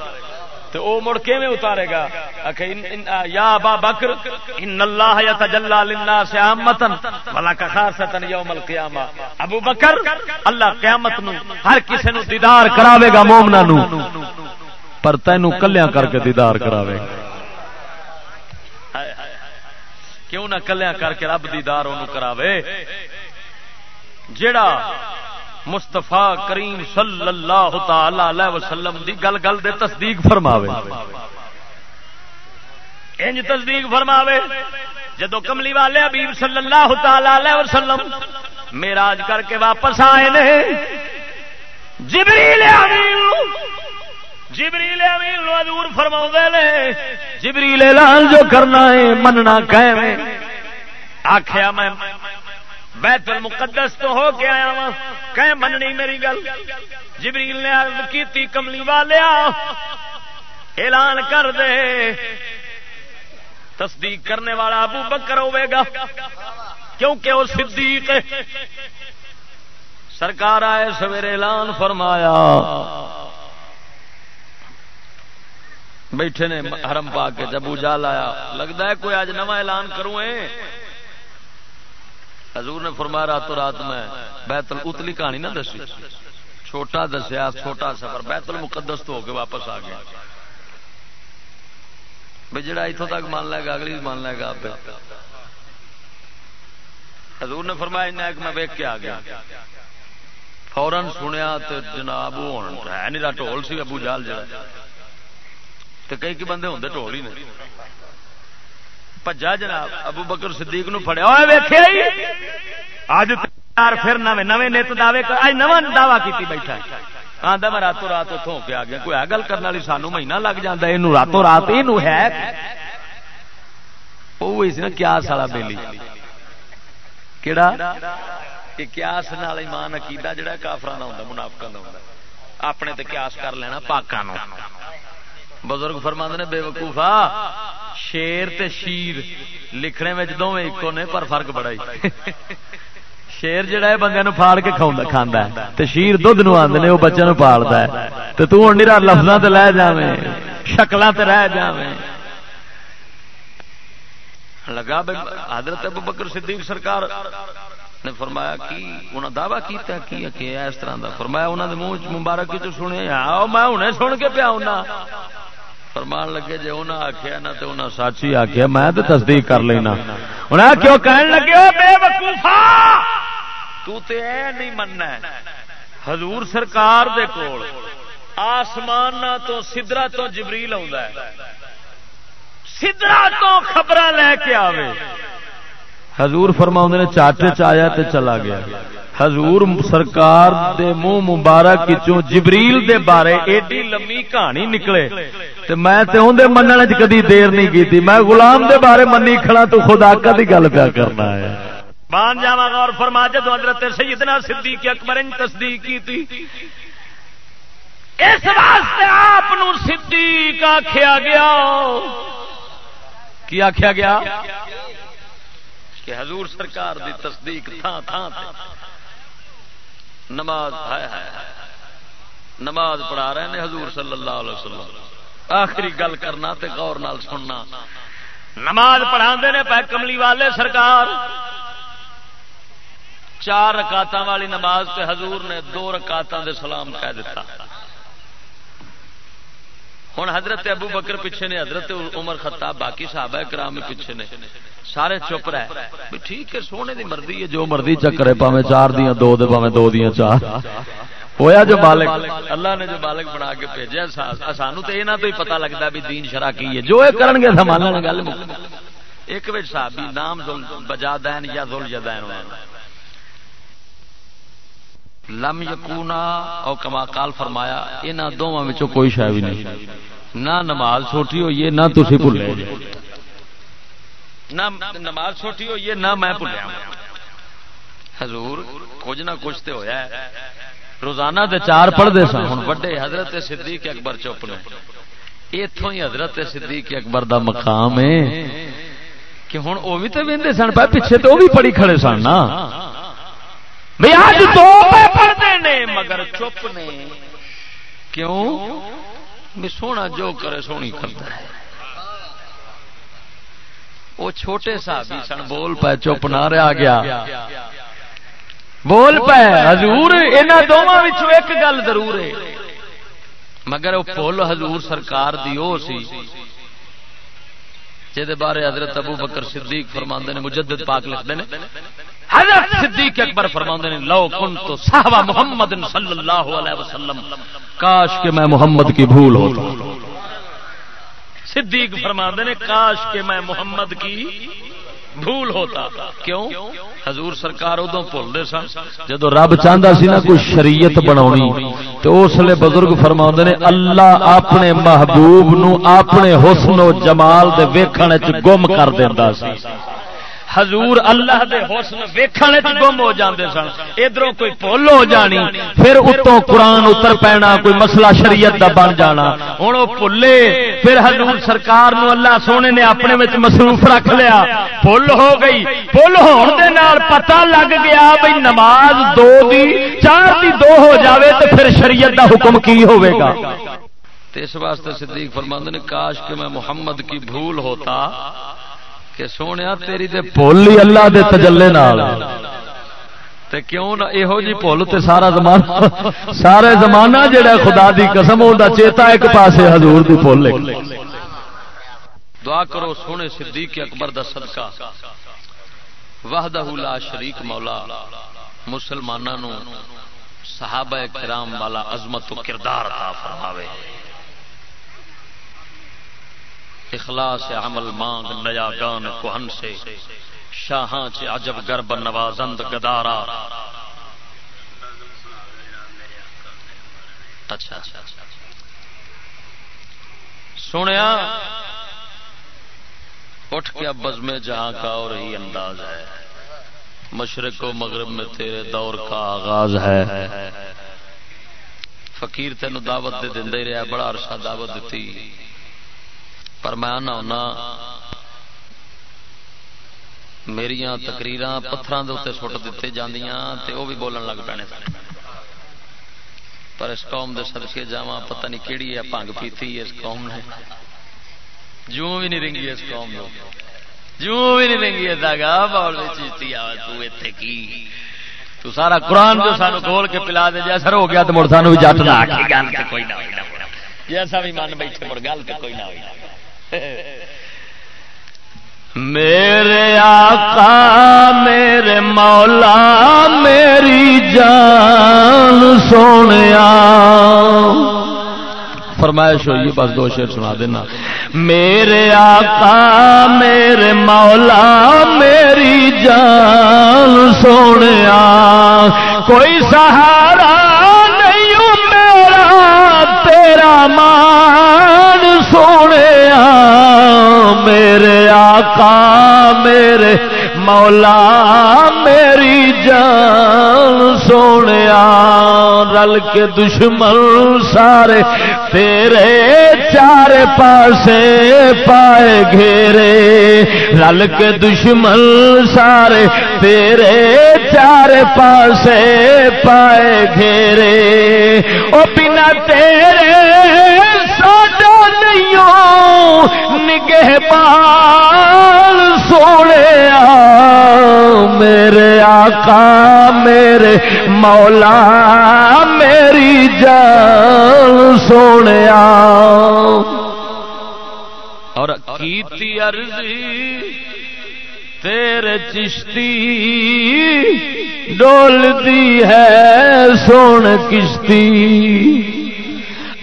تو وہ مڑ کے اتارے گا؟ یا با بکر، ان اللہ یا تجلا للناس عامتن ولا خاصتن یوم القیامہ۔ ابو بکر، اللہ قیامت نو ہر کسی نو دیدار کراوے گا مومنا نو۔ پر تینو کلیاں کر کے دیدار کراوے۔ گا کیوں نہ کلیاں کر کے رب دیدار انہوں کراوے؟ جیڑا مستفا کریم صلی اللہ تعالی وسلم دی گل گل دے تصدیق فرماوے۔ انج تصدیق فرماوے، جدو کملی والے حبیب صلی اللہ تعالی وسلم میراج کر کے واپس آئے نے، جبریل امین جبریل امین حضور فرما نے، جبریل اعلان جو کرنا ہے، مننا کہ آخیا میں بیت المقدس تو ہو کے آیا وا کہ مننی میری گل۔ جبریل نے عرض کی کملی والیا، اعلان کر دے۔ تصدیق کرنے والا ابو بکر ہوے گا۔ کیونکہ وہ صدیق سرکار آئے سویرے اعلان فرمایا۔ بیٹھے نے، حرم پا کے جب اجال آیا۔ لگتا ہے کوئی آج نواں اعلان کروں حضور نے فرمایا راتوں رات میں بیت اتلی کہانی نہ دسی؟ چھوٹا دسیا، چھوٹا سفر، بیت المقدس تو ہو کے واپس آ گیا۔ بھائی جڑا اتوں تک مان لے گا، اگلی مان لے گا آپ حضور نے فرمایا ایک میں ویک کے آ گیا۔ فورن سنیا تو جناب ہے نہیں ٹول سی، ابو جال جا کئی کی بندے ہوں ٹول ہی نہیں پجا جناب ابو بکر صدیق نو فڑیا اج پھر نویں نویں نت دعوے نواں دعوی کی بیٹھا آدھا میں راتوں رات اتوں کے آ گیا کوئی گل کرنے والی سانو مہینہ لگ جاتا یہ راتوں رات یہ ہے وہ نا کیاس والا بیلی کہڑا کیاس نال ایمان عقیدہ جڑا کافرانہ ہوں منافقہ ہوں اپنے تے قیاس کر لینا پاکاں بزرگ فرماند نے بے وقوفا شیر تے شیر، لکھنے میں دونوں ایک نے، پر فرق بڑا ہی۔ شیر جڑا ہے بندے نو پھاڑ کے کھاؤں کھاندا ہے۔ تے شیر دودھ نو آندے نے، او بچے نو پالدا ہے۔ تے تو ہن نرا لفظاں تے لے جاویں، شکلاں تے رہ جاویں۔ لگا حضرت ابو بکر صدیق سرکار نے فرمایا، کی انہاں دعویٰ کیتا کی کہ اس طرح دا۔ فرمایا، انہاں دے منہ مبارک کی سنے آؤ، میں ہنے سن کے پیا انہاں فرمان لگے جی انہیں آخیا نہ تو انہیں سچ آخیا میں تو تصدیق کر لینا۔ انہیں کیوں کہن لگے بے وقوفا تو تے اے نہیں مننا حضور سرکار دے کول آسمان تو سدرا تو جبریل آ سدرا تو خبر لے کے آوے۔ حضور فرما نے، چاٹے چایا تے چلا گیا۔ حضور سرکار دے منہ مبارک چوں جبریل دے بارے ایڈی لمبی کہانی نکلے۔ تے میں تے اون دے منن وچ کدی دیر نہیں کیتی۔ میں غلام دے بارے منی کھڑا تو خدا کا دی گل پیا کرنا ہے۔ مان جاواں غور فرما جے حضرت سیدنا صدیق اکبر نے تصدیق کی اس واسطے آپ نو صدیق آخیا گیا۔ کی آخیا گیا؟ کہ حضور سرکار دی تصدیق تھان تھان نماز ہے نماز پڑھا رہے ہیں حضور صلی اللہ علیہ وسلم. آخری گل کرنا تے غور نال سننا. نماز پڑھا نے پہ کملی والے سرکار. چار رکاتوں والی نماز تے حضور نے دو رکاتوں دے سلام کہہ دیتا. ہوں حضرت ابو بکر پیچھے نے، حضرت عمر خطاب، باقی صحابہ کرام پیچھے نے۔ سارے چپ رہے ٹھیک ہے، سونے دی مرضی ہے، جو مرضی چکر ہے پاوے چار دیا دو دے پاوے دو دیا چار۔ ہویا جو بالک اللہ نے جو بالک بنا کے بھیجا سانو تو یہاں تو ہی پتا لگتا بھی دین شرا کی ہے۔ جو یہ کرن گے سنبھالن گل ایک بچ صحابی، نام ذل بجا دین یا دل جدین لم یکونا، او کما کال فرمایا یہاں دونوں میں کوئی شہ بھی نہیں۔ نہ نماز چھوٹی ہوئی نہ تھی بھولے نہ نماز چھوٹی ہوئی نہ میں بھولیا حضور، کچھ نہ کچھ تو ہوا روزانہ دے چار پڑھتے سن ہوں وڈے حضرت صدیق اکبر چپ نے۔ اتوں ہی حضرت صدیق اکبر دا مقام ہے۔ کہ ہوں وہ بھی تو وہدے سن پہ پیچھے تو وہ بھی پڑھی کھڑے سن نا۔ مگر چپ نے۔ کیوں؟ بھی سونا جو کرے سونی کرتا ہے۔ وہ چھوٹے صاحب سن بول پہ چپ نہ رہا گیا۔ بول پہ حضور یہاں دونوں ایک گل ضرور ہے۔ مگر وہ پل حضور سرکار دی او سی۔ جہد بارے حضرت ابو بکر صدیق فرما نے، مجدد پاک لکھتے ہیں حضرت صدیق اکبر فرما نے، لو کن تو صحابہ محمد صلی اللہ علیہ وسلم۔ کاش کہ میں محمد کی بھول ہوتا۔ صدیق فرما نے، کاش کہ میں محمد کی بھول ہوتا۔ کیوں؟ حضور سرکار ادو بھولتے سن۔ جدو رب چاہتا سی نا کوئی شریعت بنا تو اس لیے بزرگ فرما نے، اللہ اپنے محبوب نو، اپنے حسن و جمال دے ویکھنے گم کر دینا سی۔ حضور اللہ دے حسن ویکھنے گم ہو جاندے سن۔ ادھروں کوئی بھول ہو جانی پھر اتوں قرآن اتر پینا کوئی مسئلہ شریعت دا بن جانا۔ ہن او بھلے پھر حضور سرکار نو اللہ سونے نے اپنے وچ مصروف رکھ لیا۔ بھول ہو گئی۔ بھول ہون دے نال پتہ لگ گیا بھئی نماز دو دی چار دی دو ہو جاوے تے پھر شریعت دا حکم کی ہوے گا؟ اس واسطے صدیق فرماندے نے کاش کہ میں محمد کی بھول ہوتا۔ کہ سونے تیری تے بھول اللہ دے تجلے نال۔ تے کیوں نہ یہو جی بھول تے سارا زمانہ سارے زمانہ جڑا خدا دی قسم ہوندا چیتا ایک پاسے حضور دی بھول دعا کرو سونے صدیق اکبر دا صدقہ۔ وحدہ لا شریک مولا مسلمانوں صحابہ کرام والا عظمت و کردار عطا فرماوے۔ اخلاص عمل مانگ، نیا گان کوہن سے۔ شاہاں چ عجب گرب نوازند گدارا۔ اچھا۔ سنیا، اٹھ کے بز میں جہاں کا اور ہی انداز ہے۔ مشرق و مغرب میں تیرے دور کا آغاز ہے۔ فقیر تین دعوت دے دے رہا بڑا عرصہ دعوت دیتی۔ پر میں آنا ہونا میری تقریر پتھروں کے اتنے سٹ دیتے جاندیاں تے وہ بھی بولن لگ پینے پر اس قوم دے سدکے جا پتہ نہیں کہڑی ہے، پنگ پیتی اس قوم نے۔ جو بھی نہیں رنگی اس قوم نے جو بھی نہیں رنگی ہے گا بول چیتی آ تے کی؟ تو سارا قرآن جو سانو کھول کے پلا دے، جیسا ہو گیا تو مڑ سانو بھی جٹ نہ کوئی نہ ہوئی جیسا بھی من بیٹھے، مڑ گل کوئی نہ ہوئی۔ میرے آقا، میرے مولا، میری جان سونے فرمائش ہوئی بس دو شیر سنا دینا۔ میرے آقا، میرے مولا، میری جان سونے کوئی سہارا نہیں میرا، تیرا مان میرے آقا، میرے مولا، میری جان سونے رل کے دشمن سارے تیرے چار پاسے پائے گھیرے، رل کے دشمن سارے تیرے چار پاسے پائے گھیرے۔ او بنا تیرے نگہ پال سونے میرے آقا، میرے مولا، میری جان سونے اور کیتی عرضی، تیرے چشتی ڈول دی ہے سون کشتی۔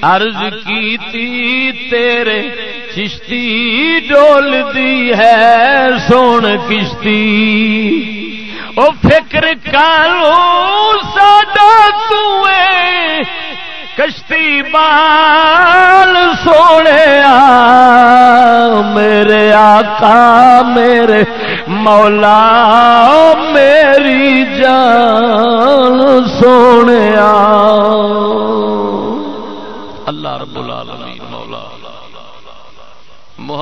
عرض کی تی تیرے چشتی ڈول دی ہے، سون کشتی۔ او فکر کالو، ساڈا کشتی بال سونے میرے آقا، میرے مولا، میری جان سونے اللہ رب العالمین۔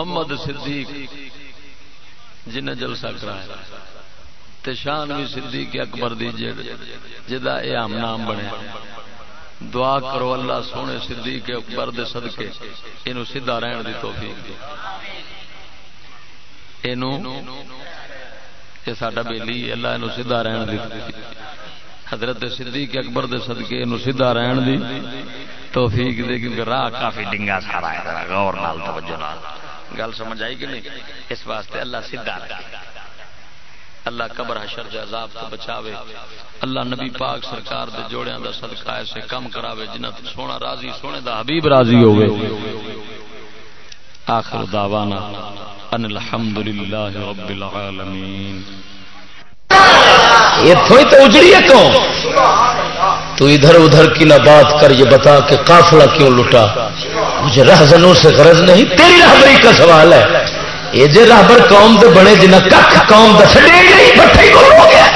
محمد صدیق جن جلسہ کرایا۔ تے شان بھی صدیق اکبر دی جدا اے عام نام بنے دعا کرو اللہ سونے صدیق اکبر دے صدقے، اینو سیدھا رہن دی توفیق دی اینو، یہ ساڈا بیلی اللہ اینو سیدھا رہن دی۔ حضرت صدیق اکبر دے صدقے اینو سیدھا رہن دی توفیق دے، کیونکہ راہ کافی ڈنگا سارا ہے۔ غور نال توجہ نال۔ گل سمجھ آئی کہ نہیں؟ اس واسطے اللہ سیدھا اللہ قبر حشر دے عذاب تو بچاوے۔ اللہ نبی پاک سرکار دے جوڑیاں دا صدقہ ایسے کم کراوے، جنہ تو سونا راضی، سونے دا حبیب راضی ہوئے آخر دعوانا ان الحمدللہ رب العالمین۔ اتوں ہی تو اجڑی ہے کون تو ادھر ادھر کی نہ بات کر یہ بتا کہ قافلہ کیوں لٹا؟ مجھے رہزنوں سے غرض نہیں، تیری رہبری کا سوال ہے۔ یہ جے رہبر قوم دے بڑے جنہ کھ قوم دا چھڑے گئی بٹھے ہو گیا۔